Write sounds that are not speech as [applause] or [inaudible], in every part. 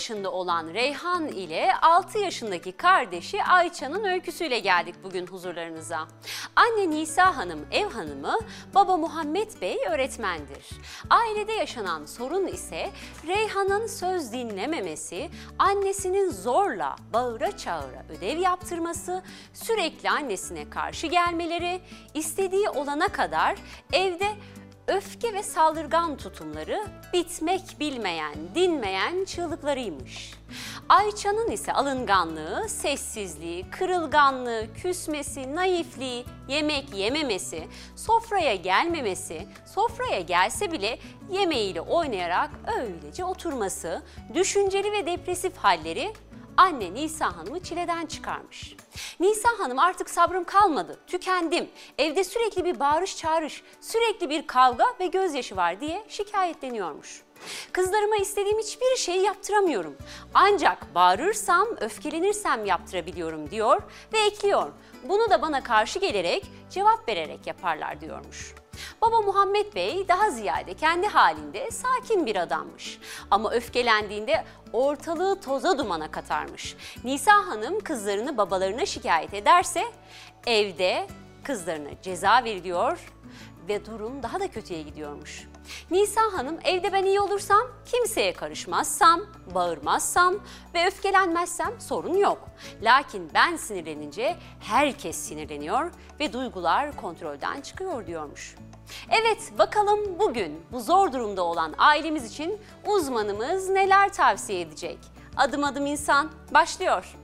9 yaşında olan Reyhan ile 6 yaşındaki kardeşi Ayça'nın öyküsüyle geldik bugün huzurlarınıza. Anne Nisa Hanım ev hanımı, baba Muhammed Bey öğretmendir. Ailede yaşanan sorun ise Reyhan'ın söz dinlememesi, annesinin zorla bağıra çağıra ödev yaptırması, sürekli annesine karşı gelmeleri, istediği olana kadar evde öfke ve saldırgan tutumları bitmek bilmeyen, dinmeyen çığlıklarıymış. Ayça'nın ise alınganlığı, sessizliği, kırılganlığı, küsmesi, naifliği, yemek yememesi, sofraya gelmemesi, sofraya gelse bile yemeğiyle oynayarak öylece oturması, düşünceli ve depresif halleri anne Nisa Hanım'ı çileden çıkarmış. Nisa Hanım artık sabrım kalmadı, tükendim, evde sürekli bir bağırış çağırış, sürekli bir kavga ve gözyaşı var diye şikayetleniyormuş. Kızlarıma istediğim hiçbir şeyi yaptıramıyorum. Ancak bağırırsam, öfkelenirsem yaptırabiliyorum diyor ve ekliyor. Bunu da bana karşı gelerek, cevap vererek yaparlar diyormuş. Baba Muhammed Bey daha ziyade kendi halinde sakin bir adammış. Ama öfkelendiğinde ortalığı toza dumana katarmış. Nisa Hanım kızlarını babalarına şikayet ederse evde kızlarına ceza veriliyor ve durum daha da kötüye gidiyormuş. Nisa Hanım evde ben iyi olursam, kimseye karışmazsam, bağırmazsam ve öfkelenmezsem sorun yok. Lakin ben sinirlenince herkes sinirleniyor ve duygular kontrolden çıkıyor diyormuş. Evet bakalım bugün bu zor durumda olan ailemiz için uzmanımız neler tavsiye edecek? Adım adım insan başlıyor.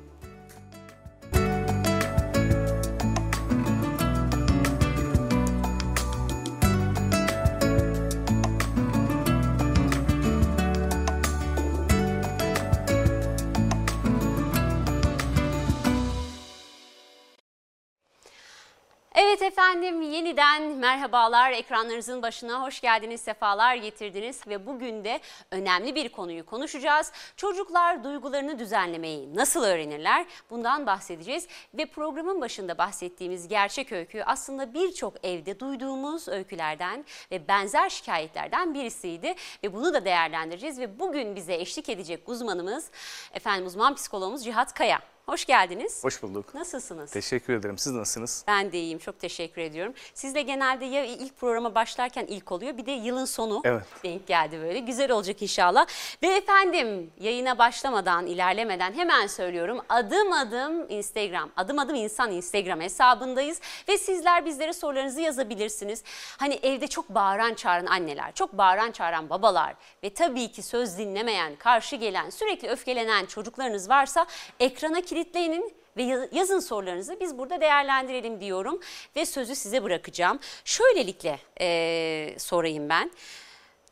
Efendim yeniden merhabalar ekranlarınızın başına hoş geldiniz sefalar getirdiniz ve bugün de önemli bir konuyu konuşacağız. Çocuklar duygularını düzenlemeyi nasıl öğrenirler bundan bahsedeceğiz ve programın başında bahsettiğimiz gerçek öykü aslında birçok evde duyduğumuz öykülerden ve benzer şikayetlerden birisiydi ve bunu da değerlendireceğiz ve bugün bize eşlik edecek uzmanımız efendim uzman psikologumuz Cihat Kaya. Hoş geldiniz. Hoş bulduk. Nasılsınız? Teşekkür ederim. Siz nasılsınız? Ben de iyiyim. Çok teşekkür ediyorum. Siz de genelde ya ilk programa başlarken ilk oluyor bir de yılın sonu Evet. denk geldi böyle. Güzel olacak inşallah. Ve efendim yayına başlamadan, ilerlemeden hemen söylüyorum. Adım adım Instagram, adım adım insan Instagram hesabındayız. Ve sizler bizlere sorularınızı yazabilirsiniz. Hani evde çok bağıran çağıran anneler, çok bağıran çağıran babalar ve tabii ki söz dinlemeyen, karşı gelen, sürekli öfkelenen çocuklarınız varsa ekrana kilitleyin ve yazın sorularınızı biz burada değerlendirelim diyorum ve sözü size bırakacağım. Şöylelikle e, sorayım ben.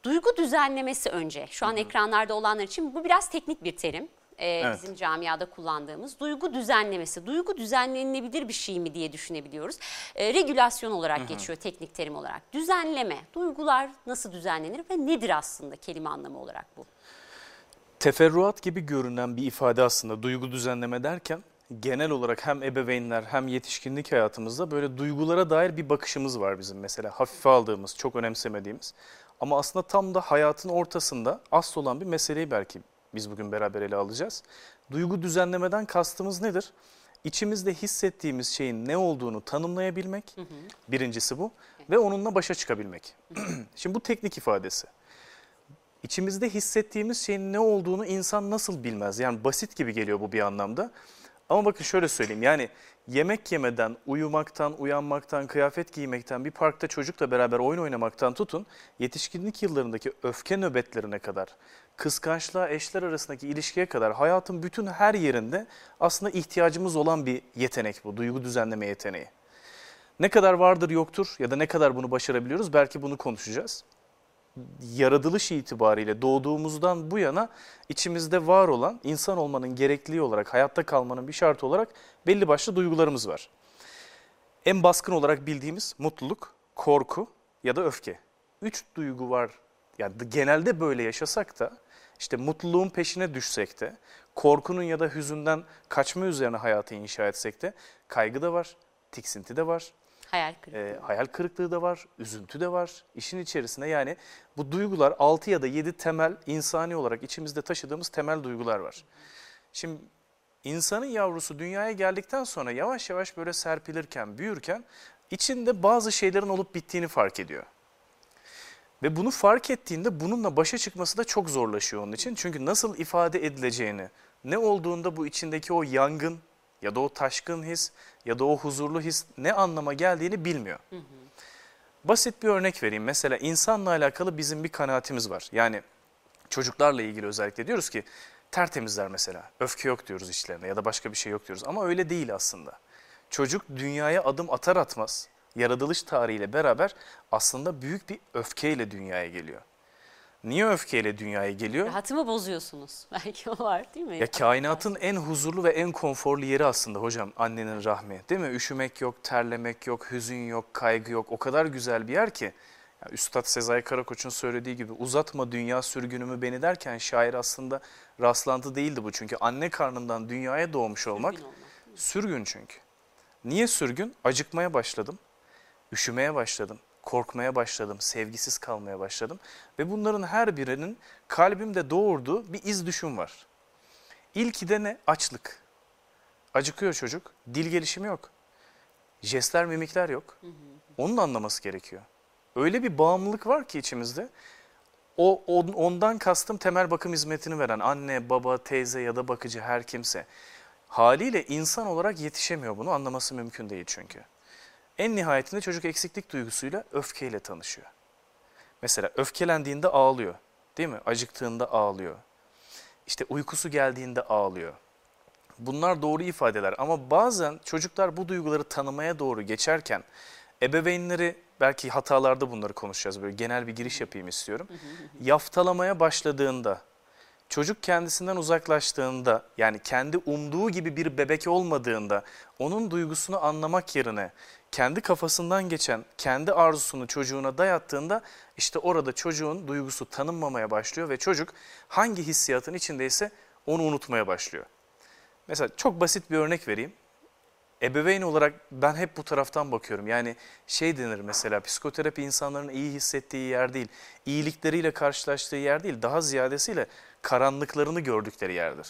Duygu düzenlemesi önce. Şu an ekranlarda olanlar için bu biraz teknik bir terim. E, Evet. Bizim camiada kullandığımız duygu düzenlemesi. Duygu düzenlenebilir bir şey mi diye düşünebiliyoruz. E, regülasyon olarak geçiyor teknik terim olarak. Düzenleme, duygular nasıl düzenlenir ve nedir aslında kelime anlamı olarak bu? Teferruat gibi görünen bir ifade aslında duygu düzenleme derken genel olarak hem ebeveynler hem yetişkinlik hayatımızda böyle duygulara dair bir bakışımız var bizim mesela hafife aldığımız, çok önemsemediğimiz. Ama aslında tam da hayatın ortasında asıl olan bir meseleyi belki biz bugün beraber ele alacağız. Duygu düzenlemeden kastımız nedir? İçimizde hissettiğimiz şeyin ne olduğunu tanımlayabilmek, birincisi bu ve onunla başa çıkabilmek. [clears throat] Şimdi bu teknik ifadesi. İçimizde hissettiğimiz şeyin ne olduğunu insan nasıl bilmez? Yani basit gibi geliyor bu bir anlamda. Ama bakın şöyle söyleyeyim yani yemek yemeden, uyumaktan, uyanmaktan, kıyafet giymekten, bir parkta çocukla beraber oyun oynamaktan tutun, yetişkinlik yıllarındaki öfke nöbetlerine kadar, kıskançlığa, eşler arasındaki ilişkiye kadar hayatın bütün her yerinde aslında ihtiyacımız olan bir yetenek bu, duygu düzenleme yeteneği. Ne kadar vardır yoktur ya da ne kadar bunu başarabiliyoruz belki bunu konuşacağız yaratılış itibariyle doğduğumuzdan bu yana içimizde var olan insan olmanın gerekliliği olarak, hayatta kalmanın bir şartı olarak belli başlı duygularımız var. En baskın olarak bildiğimiz mutluluk, korku ya da öfke. Üç duygu var. Yani genelde böyle yaşasak da işte mutluluğun peşine düşsek de, korkunun ya da hüzünden kaçma üzerine hayatı inşa etsek de kaygı da var, tiksinti de var, Hayal kırıklığı. E, hayal kırıklığı da var, üzüntü de var. İşin içerisinde yani bu duygular 6 ya da 7 temel insani olarak içimizde taşıdığımız temel duygular var. Şimdi insanın yavrusu dünyaya geldikten sonra yavaş yavaş böyle serpilirken, büyürken içinde bazı şeylerin olup bittiğini fark ediyor. Ve bunu fark ettiğinde bununla başa çıkması da çok zorlaşıyor onun için. Çünkü nasıl ifade edileceğini, ne olduğunda bu içindeki o yangın ya da o taşkın his ya da o huzurlu his ne anlama geldiğini bilmiyor. Basit bir örnek vereyim. Mesela insanla alakalı bizim bir kanaatimiz var. Yani çocuklarla ilgili özellikle diyoruz ki tertemizler mesela. Öfke yok diyoruz içlerinde ya da başka bir şey yok diyoruz. Ama öyle değil aslında. Çocuk dünyaya adım atar atmaz yaratılış tarihiyle beraber aslında büyük bir öfkeyle dünyaya geliyor. Niye öfkeyle dünyaya geliyor? Rahatımı bozuyorsunuz. [laughs] Belki o var değil mi? Ya kainatın en huzurlu ve en konforlu yeri aslında hocam annenin rahmi. Değil mi? Üşümek yok, terlemek yok, hüzün yok, kaygı yok. O kadar güzel bir yer ki. Ya Üstad Sezai Karakoç'un söylediği gibi uzatma dünya sürgünümü beni derken şair aslında rastlantı değildi bu. Çünkü anne karnından dünyaya doğmuş olmak Sürgün olmak. sürgün çünkü. Niye sürgün? Acıkmaya başladım, üşümeye başladım, korkmaya başladım, sevgisiz kalmaya başladım. Ve bunların her birinin kalbimde doğurduğu bir iz düşüm var. İlki de ne? Açlık. Acıkıyor çocuk, dil gelişimi yok. Jestler, mimikler yok. Onun anlaması gerekiyor. Öyle bir bağımlılık var ki içimizde. O on- ondan kastım temel bakım hizmetini veren anne, baba, teyze ya da bakıcı her kimse. Haliyle insan olarak yetişemiyor bunu anlaması mümkün değil çünkü. En nihayetinde çocuk eksiklik duygusuyla öfkeyle tanışıyor. Mesela öfkelendiğinde ağlıyor değil mi? Acıktığında ağlıyor. İşte uykusu geldiğinde ağlıyor. Bunlar doğru ifadeler ama bazen çocuklar bu duyguları tanımaya doğru geçerken ebeveynleri belki hatalarda bunları konuşacağız böyle genel bir giriş yapayım istiyorum. Yaftalamaya başladığında çocuk kendisinden uzaklaştığında yani kendi umduğu gibi bir bebek olmadığında onun duygusunu anlamak yerine kendi kafasından geçen kendi arzusunu çocuğuna dayattığında işte orada çocuğun duygusu tanınmamaya başlıyor ve çocuk hangi hissiyatın içindeyse onu unutmaya başlıyor. Mesela çok basit bir örnek vereyim. Ebeveyn olarak ben hep bu taraftan bakıyorum. Yani şey denir mesela psikoterapi insanların iyi hissettiği yer değil. iyilikleriyle karşılaştığı yer değil. Daha ziyadesiyle karanlıklarını gördükleri yerdir.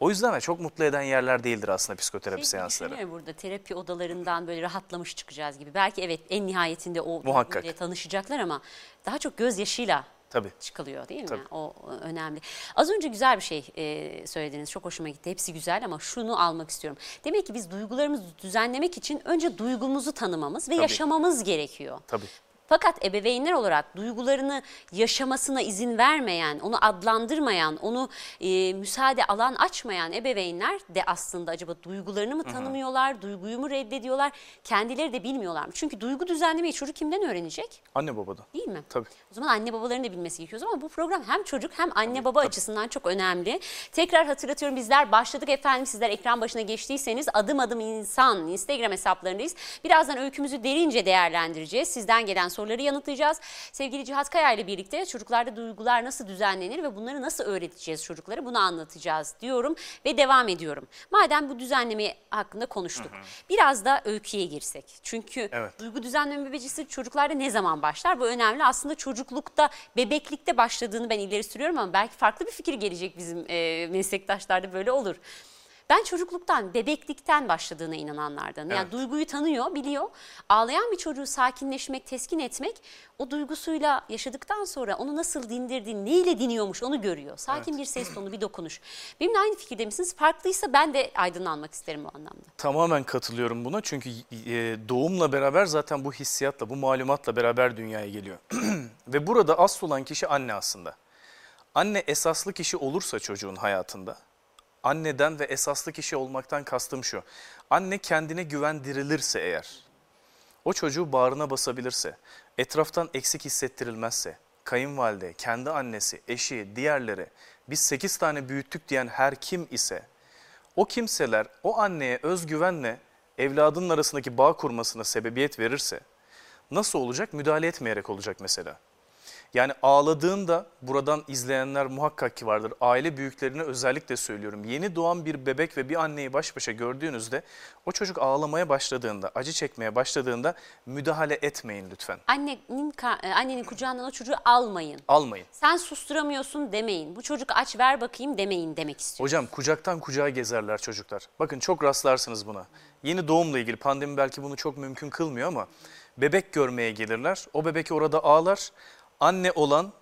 O yüzden de çok mutlu eden yerler değildir aslında psikoterapi Şey seansları. burada terapi odalarından böyle rahatlamış çıkacağız gibi. Belki evet en nihayetinde o Muhakkak. tanışacaklar ama daha çok gözyaşıyla Tabii. çıkılıyor değil mi? Tabii. O önemli. Az önce güzel bir şey e, söylediniz. Çok hoşuma gitti. Hepsi güzel ama şunu almak istiyorum. Demek ki biz duygularımızı düzenlemek için önce duygumuzu tanımamız ve Tabii. yaşamamız gerekiyor. Tabii. Fakat ebeveynler olarak duygularını yaşamasına izin vermeyen, onu adlandırmayan, onu e, müsaade alan açmayan ebeveynler de aslında acaba duygularını mı tanımıyorlar, duyguyu mu reddediyorlar, kendileri de bilmiyorlar mı? Çünkü duygu düzenlemeyi çocuk kimden öğrenecek? Anne babadan. Değil mi? Tabii. O zaman anne babaların da bilmesi gerekiyor ama bu program hem çocuk hem anne baba açısından çok önemli. Tekrar hatırlatıyorum bizler başladık efendim sizler ekran başına geçtiyseniz adım adım insan Instagram hesaplarındayız. Birazdan öykümüzü derince değerlendireceğiz. Sizden gelen soruları yanıtlayacağız. Sevgili Cihat Kaya ile birlikte çocuklarda duygular nasıl düzenlenir ve bunları nasıl öğreteceğiz çocuklara bunu anlatacağız diyorum ve devam ediyorum. Madem bu düzenleme hakkında konuştuk. Biraz da öyküye girsek. Çünkü Evet. Duygu düzenleme becerisi çocuklarda ne zaman başlar? Bu önemli. Aslında çocuklukta, bebeklikte başladığını ben ileri sürüyorum ama belki farklı bir fikir gelecek bizim e, meslektaşlarda böyle olur. Ben çocukluktan, bebeklikten başladığına inananlardan. Yani Evet. duyguyu tanıyor, biliyor. Ağlayan bir çocuğu sakinleşmek, teskin etmek o duygusuyla yaşadıktan sonra onu nasıl dindirdiğini, neyle diniyormuş onu görüyor. Sakin bir ses tonu, bir dokunuş. Benimle aynı fikirde misiniz? Farklıysa ben de aydınlanmak isterim bu anlamda. Tamamen katılıyorum buna çünkü e, doğumla beraber zaten bu hissiyatla, bu malumatla beraber dünyaya geliyor. [clears throat] Ve burada asıl olan kişi anne aslında. Anne esaslı kişi olursa çocuğun hayatında, anneden ve esaslı kişi olmaktan kastım şu. Anne kendine güvendirilirse eğer, o çocuğu bağrına basabilirse, etraftan eksik hissettirilmezse, kayınvalide, kendi annesi, eşi, diğerleri, biz 8 tane büyüttük diyen her kim ise, o kimseler o anneye özgüvenle evladının arasındaki bağ kurmasına sebebiyet verirse nasıl olacak? Müdahale etmeyerek olacak mesela. Yani ağladığında buradan izleyenler muhakkak ki vardır. Aile büyüklerine özellikle söylüyorum. Yeni doğan bir bebek ve bir anneyi baş başa gördüğünüzde o çocuk ağlamaya başladığında, acı çekmeye başladığında müdahale etmeyin lütfen. Annenin, e, annenin kucağından o çocuğu almayın. Almayın. Sen susturamıyorsun demeyin. Bu çocuk aç ver bakayım demeyin demek istiyorum. Hocam kucaktan kucağa gezerler çocuklar. Bakın çok rastlarsınız buna. Yeni doğumla ilgili pandemi belki bunu çok mümkün kılmıyor ama bebek görmeye gelirler. O bebek orada ağlar. Anne olan,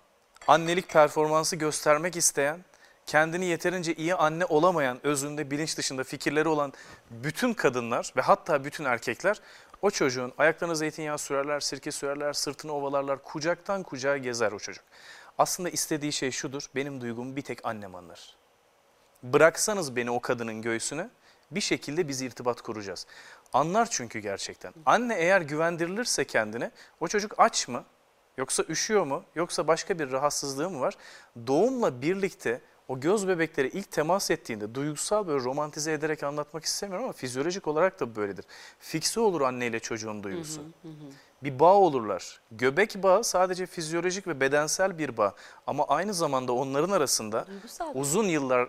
annelik performansı göstermek isteyen, kendini yeterince iyi anne olamayan, özünde bilinç dışında fikirleri olan bütün kadınlar ve hatta bütün erkekler o çocuğun ayaklarına zeytinyağı sürerler, sirke sürerler, sırtını ovalarlar, kucaktan kucağa gezer o çocuk. Aslında istediği şey şudur, benim duygumu bir tek annem anlar. Bıraksanız beni o kadının göğsüne bir şekilde biz irtibat kuracağız. Anlar çünkü gerçekten. Anne eğer güvendirilirse kendine o çocuk aç mı? Yoksa üşüyor mu? Yoksa başka bir rahatsızlığı mı var? Doğumla birlikte o göz bebekleri ilk temas ettiğinde duygusal böyle romantize ederek anlatmak istemiyorum ama fizyolojik olarak da böyledir. Fikse olur anneyle çocuğun duygusu. Bir bağ olurlar. Göbek bağı sadece fizyolojik ve bedensel bir bağ ama aynı zamanda onların arasında Duygusal. uzun yıllar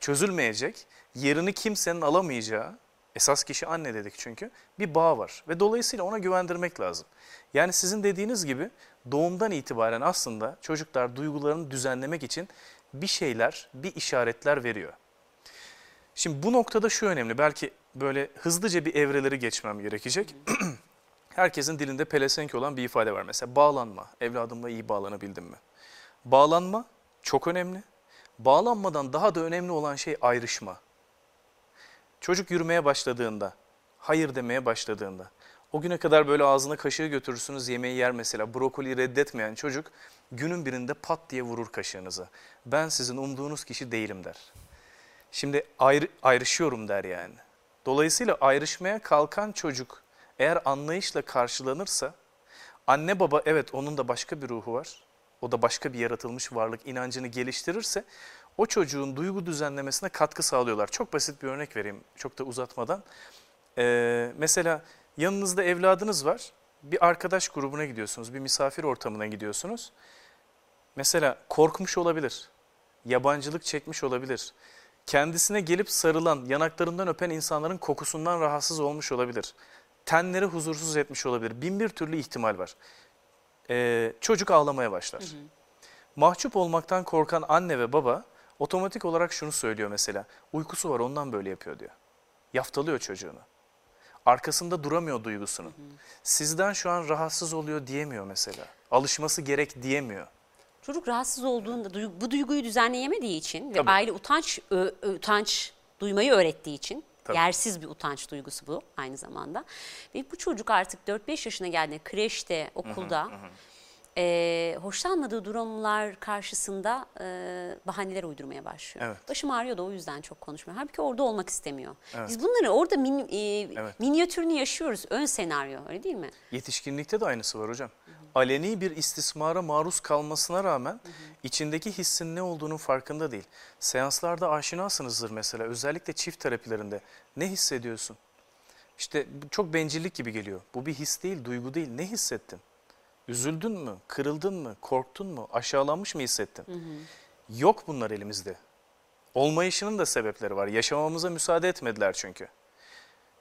çözülmeyecek, yerini kimsenin alamayacağı, esas kişi anne dedik çünkü, bir bağ var. Ve dolayısıyla ona güvendirmek lazım. Yani sizin dediğiniz gibi doğumdan itibaren aslında çocuklar duygularını düzenlemek için bir şeyler, bir işaretler veriyor. Şimdi bu noktada şu önemli, belki böyle hızlıca bir evreleri geçmem gerekecek. [clears throat] Herkesin dilinde pelesenk olan bir ifade var. Mesela bağlanma, evladımla iyi bağlanabildim mi? Bağlanma çok önemli. Bağlanmadan daha da önemli olan şey ayrışma. Çocuk yürümeye başladığında, hayır demeye başladığında, o güne kadar böyle ağzına kaşığı götürürsünüz yemeği yer mesela. Brokoli reddetmeyen çocuk günün birinde pat diye vurur kaşığınıza. Ben sizin umduğunuz kişi değilim der. Şimdi ayrı, ayrışıyorum der yani. Dolayısıyla ayrışmaya kalkan çocuk eğer anlayışla karşılanırsa anne baba evet onun da başka bir ruhu var. O da başka bir yaratılmış varlık inancını geliştirirse o çocuğun duygu düzenlemesine katkı sağlıyorlar. Çok basit bir örnek vereyim çok da uzatmadan. Ee, mesela yanınızda evladınız var. Bir arkadaş grubuna gidiyorsunuz, bir misafir ortamına gidiyorsunuz. Mesela korkmuş olabilir, yabancılık çekmiş olabilir. Kendisine gelip sarılan, yanaklarından öpen insanların kokusundan rahatsız olmuş olabilir. Tenleri huzursuz etmiş olabilir. Bin bir türlü ihtimal var. Ee, çocuk ağlamaya başlar. Mahcup olmaktan korkan anne ve baba otomatik olarak şunu söylüyor mesela. Uykusu var ondan böyle yapıyor diyor. Yaftalıyor çocuğunu. Arkasında duramıyor duygusunun. Sizden şu an rahatsız oluyor diyemiyor mesela. Alışması gerek diyemiyor. Çocuk rahatsız olduğunda bu duyguyu düzenleyemediği için ve Tabii. aile utanç ö- utanç duymayı öğrettiği için Tabii. yersiz bir utanç duygusu bu aynı zamanda. Ve bu çocuk artık 4-5 yaşına geldiğinde kreşte, okulda e, hoşlanmadığı durumlar karşısında e, bahaneler uydurmaya başlıyor. Evet. Başım ağrıyor da o yüzden çok konuşmuyor. Halbuki orada olmak istemiyor. Evet. Biz bunları orada min- e, Evet. minyatürünü yaşıyoruz. Ön senaryo öyle değil mi? Yetişkinlikte de aynısı var hocam. Aleni bir istismara maruz kalmasına rağmen içindeki hissin ne olduğunun farkında değil. Seanslarda aşinasınızdır mesela özellikle çift terapilerinde. Ne hissediyorsun? İşte çok bencillik gibi geliyor. Bu bir his değil, duygu değil. Ne hissettin? Üzüldün mü? Kırıldın mı? Korktun mu? Aşağılanmış mı hissettin? Yok bunlar elimizde. Olmayışının da sebepleri var. Yaşamamıza müsaade etmediler çünkü.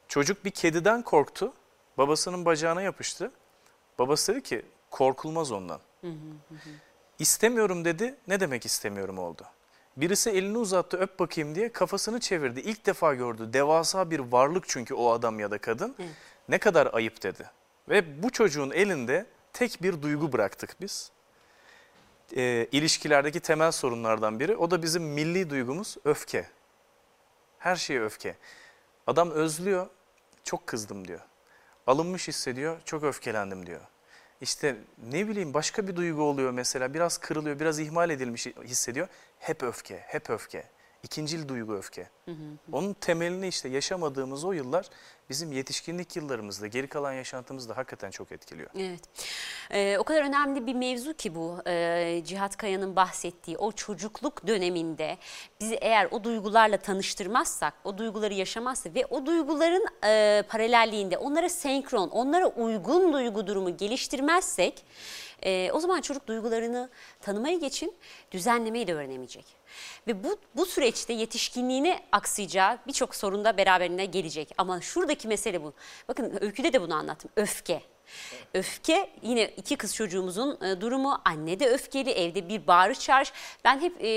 Çocuk bir kediden korktu. Babasının bacağına yapıştı. Babası dedi ki korkulmaz ondan. İstemiyorum dedi. Ne demek istemiyorum oldu. Birisi elini uzattı öp bakayım diye kafasını çevirdi. İlk defa gördü. Devasa bir varlık çünkü o adam ya da kadın. Ne kadar ayıp dedi. Ve bu çocuğun elinde tek bir duygu bıraktık biz. Ee, ilişkilerdeki temel sorunlardan biri. O da bizim milli duygumuz öfke. Her şeye öfke. Adam özlüyor, çok kızdım diyor. Alınmış hissediyor, çok öfkelendim diyor. İşte ne bileyim başka bir duygu oluyor mesela, biraz kırılıyor, biraz ihmal edilmiş hissediyor. Hep öfke, hep öfke. İkincil duygu öfke. Onun temelini işte yaşamadığımız o yıllar bizim yetişkinlik yıllarımızda, geri kalan yaşantımızda hakikaten çok etkiliyor. Evet. Ee, o kadar önemli bir mevzu ki bu e, Cihat Kaya'nın bahsettiği o çocukluk döneminde bizi eğer o duygularla tanıştırmazsak, o duyguları yaşamazsak ve o duyguların e, paralelliğinde onlara senkron, onlara uygun duygu durumu geliştirmezsek e, o zaman çocuk duygularını tanımaya geçin, düzenlemeyi de öğrenemeyecek. Ve bu, bu süreçte yetişkinliğine aksayacağı birçok sorun da beraberinde gelecek. Ama şuradaki mesele bu. Bakın öyküde de bunu anlattım. Öfke. Öfke yine iki kız çocuğumuzun e, durumu. Anne de öfkeli, evde bir bağırış çağırış. Ben hep e,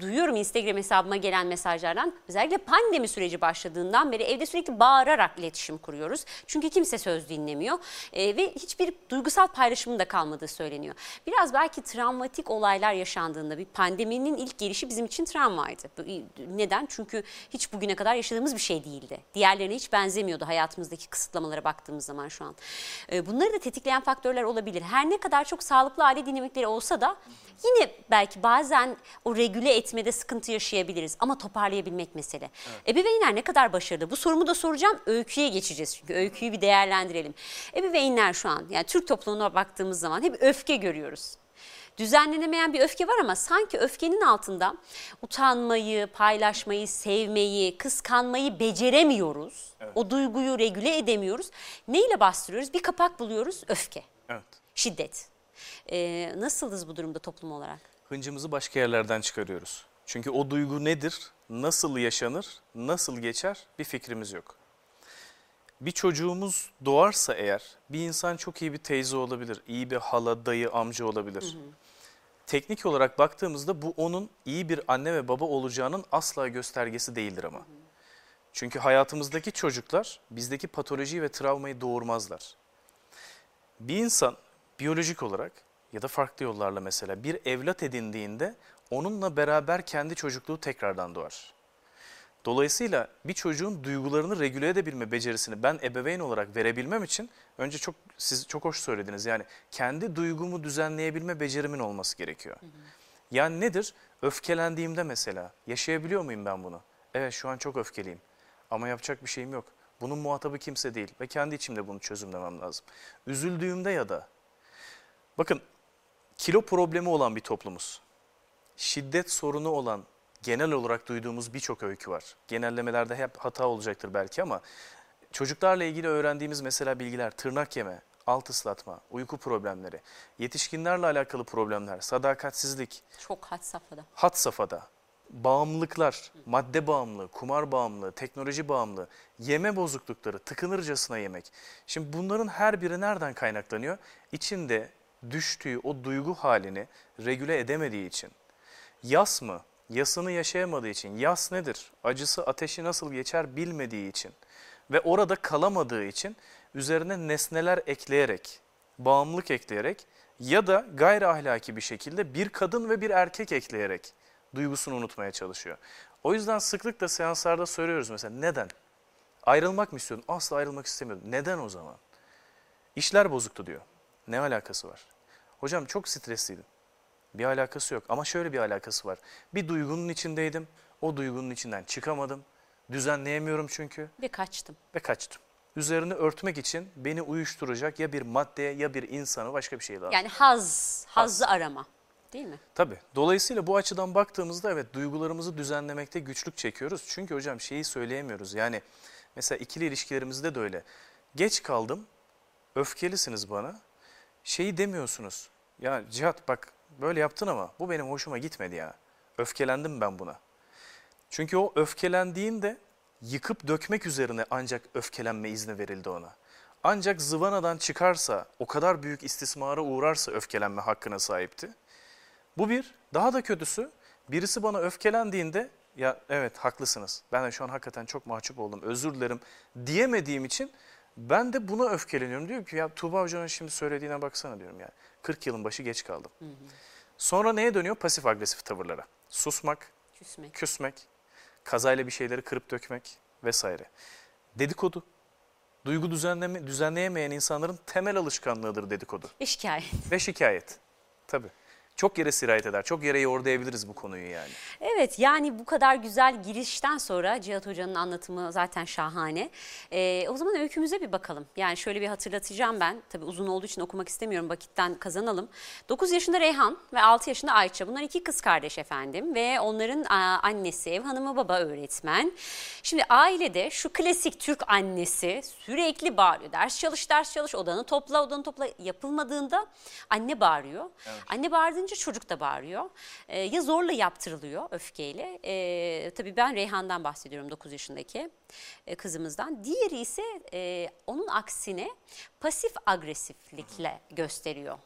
duyuyorum Instagram hesabıma gelen mesajlardan. Özellikle pandemi süreci başladığından beri evde sürekli bağırarak iletişim kuruyoruz. Çünkü kimse söz dinlemiyor E, ve hiçbir duygusal paylaşımın da kalmadığı söyleniyor. Biraz belki travmatik olaylar yaşandığında bir pandeminin ilk gelişi bizim için travmaydı. Neden? Çünkü hiç bugüne kadar yaşadığımız bir şey değildi. Diğerlerine hiç benzemiyordu hayatımızdaki kısıtlamalara baktığımız zaman şu an. E, Bunları da tetikleyen faktörler olabilir. Her ne kadar çok sağlıklı aile dinamikleri olsa da yine belki bazen o regüle etmede sıkıntı yaşayabiliriz. Ama toparlayabilmek mesele. Ebeveynler ne kadar başarılı? Bu sorumu da soracağım. Öyküye geçeceğiz çünkü. Öyküyü bir değerlendirelim. Ebeveynler şu an yani Türk toplumuna baktığımız zaman hep öfke görüyoruz. Düzenlenemeyen bir öfke var ama sanki öfkenin altında utanmayı, paylaşmayı, sevmeyi, kıskanmayı beceremiyoruz. O duyguyu regüle edemiyoruz. Neyle bastırıyoruz? Bir kapak buluyoruz, öfke, Evet. şiddet. Ee, nasılız bu durumda toplum olarak? Hıncımızı başka yerlerden çıkarıyoruz. Çünkü o duygu nedir, nasıl yaşanır, nasıl geçer bir fikrimiz yok. Bir çocuğumuz doğarsa eğer bir insan çok iyi bir teyze olabilir, iyi bir hala, dayı, amca olabilir. Teknik olarak baktığımızda bu onun iyi bir anne ve baba olacağının asla göstergesi değildir ama. Çünkü hayatımızdaki çocuklar bizdeki patolojiyi ve travmayı doğurmazlar. Bir insan biyolojik olarak ya da farklı yollarla mesela bir evlat edindiğinde onunla beraber kendi çocukluğu tekrardan doğar. Dolayısıyla bir çocuğun duygularını regüle edebilme becerisini ben ebeveyn olarak verebilmem için önce çok siz çok hoş söylediniz. Yani kendi duygumu düzenleyebilme becerimin olması gerekiyor. Yani nedir? Öfkelendiğimde mesela yaşayabiliyor muyum ben bunu? Evet şu an çok öfkeliyim ama yapacak bir şeyim yok. Bunun muhatabı kimse değil ve kendi içimde bunu çözümlemem lazım. Üzüldüğümde ya da bakın kilo problemi olan bir toplumuz. Şiddet sorunu olan genel olarak duyduğumuz birçok öykü var. Genellemelerde hep hata olacaktır belki ama çocuklarla ilgili öğrendiğimiz mesela bilgiler tırnak yeme, alt ıslatma, uyku problemleri, yetişkinlerle alakalı problemler, sadakatsizlik, Çok had safhada. hat safhada, bağımlılıklar, madde bağımlılığı, kumar bağımlılığı, teknoloji bağımlılığı, yeme bozuklukları, tıkınırcasına yemek. Şimdi bunların her biri nereden kaynaklanıyor? İçinde düştüğü o duygu halini regüle edemediği için. Yas mı? Yasını yaşayamadığı için. Yas nedir? Acısı ateşi nasıl geçer bilmediği için. Ve orada kalamadığı için üzerine nesneler ekleyerek, bağımlılık ekleyerek ya da gayri ahlaki bir şekilde bir kadın ve bir erkek ekleyerek duygusunu unutmaya çalışıyor. O yüzden sıklıkla seanslarda soruyoruz mesela neden? Ayrılmak mı istiyordun? Asla ayrılmak istemiyordum. Neden o zaman? İşler bozuktu diyor. Ne alakası var? Hocam çok stresliydim. Bir alakası yok ama şöyle bir alakası var. Bir duygunun içindeydim. O duygunun içinden çıkamadım. Düzenleyemiyorum çünkü Ve kaçtım. ve kaçtım. Üzerini örtmek için beni uyuşturacak ya bir maddeye ya bir insanı başka bir şey lazım. Yani haz, hazzı arama. Değil mi? Tabii. Dolayısıyla bu açıdan baktığımızda evet duygularımızı düzenlemekte güçlük çekiyoruz. Çünkü hocam şeyi söyleyemiyoruz. Yani mesela ikili ilişkilerimizde de öyle. Geç kaldım, öfkelisiniz bana. Şeyi demiyorsunuz. Ya Cihat bak böyle yaptın ama bu benim hoşuma gitmedi ya. Öfkelendim ben buna. Çünkü o öfkelendiğinde yıkıp dökmek üzerine ancak öfkelenme izni verildi ona. Ancak zıvanadan çıkarsa, o kadar büyük istismara uğrarsa öfkelenme hakkına sahipti. Bu bir. Daha da kötüsü birisi bana öfkelendiğinde ya evet haklısınız ben de şu an hakikaten çok mahcup oldum özür dilerim diyemediğim için ben de buna öfkeleniyorum. Diyorum ki ya Tuğba Hoca'nın şimdi söylediğine baksana diyorum yani 40 yılın başı geç kaldım. Sonra neye dönüyor? Pasif agresif tavırlara. Susmak, Küsmek. küsmek, kazayla bir şeyleri kırıp dökmek vesaire. Dedikodu. Duygu düzenleme, düzenleyemeyen insanların temel alışkanlığıdır dedikodu Ve şikayet. ve şikayet. Tabii. Çok yere sirayet eder. Çok yere yordayabiliriz bu konuyu yani. Evet yani bu kadar güzel girişten sonra Cihat Hoca'nın anlatımı zaten şahane. Ee, o zaman öykümüze bir bakalım. Yani şöyle bir hatırlatacağım ben. Tabii uzun olduğu için okumak istemiyorum vakitten kazanalım. 9 yaşında Reyhan ve 6 yaşında Ayça. Bunlar iki kız kardeş efendim. Ve onların annesi ev hanımı baba öğretmen. Şimdi ailede şu klasik Türk annesi sürekli bağırıyor. Ders çalış ders çalış odanı topla odanı topla yapılmadığında anne bağırıyor. Anne bağırdığınca çocuk da bağırıyor. Ee, ya zorla yaptırılıyor öfkeyle. Ee, tabii ben Reyhan'dan bahsediyorum 9 yaşındaki e, kızımızdan. Diğeri ise e, onun aksine pasif agresiflikle gösteriyor.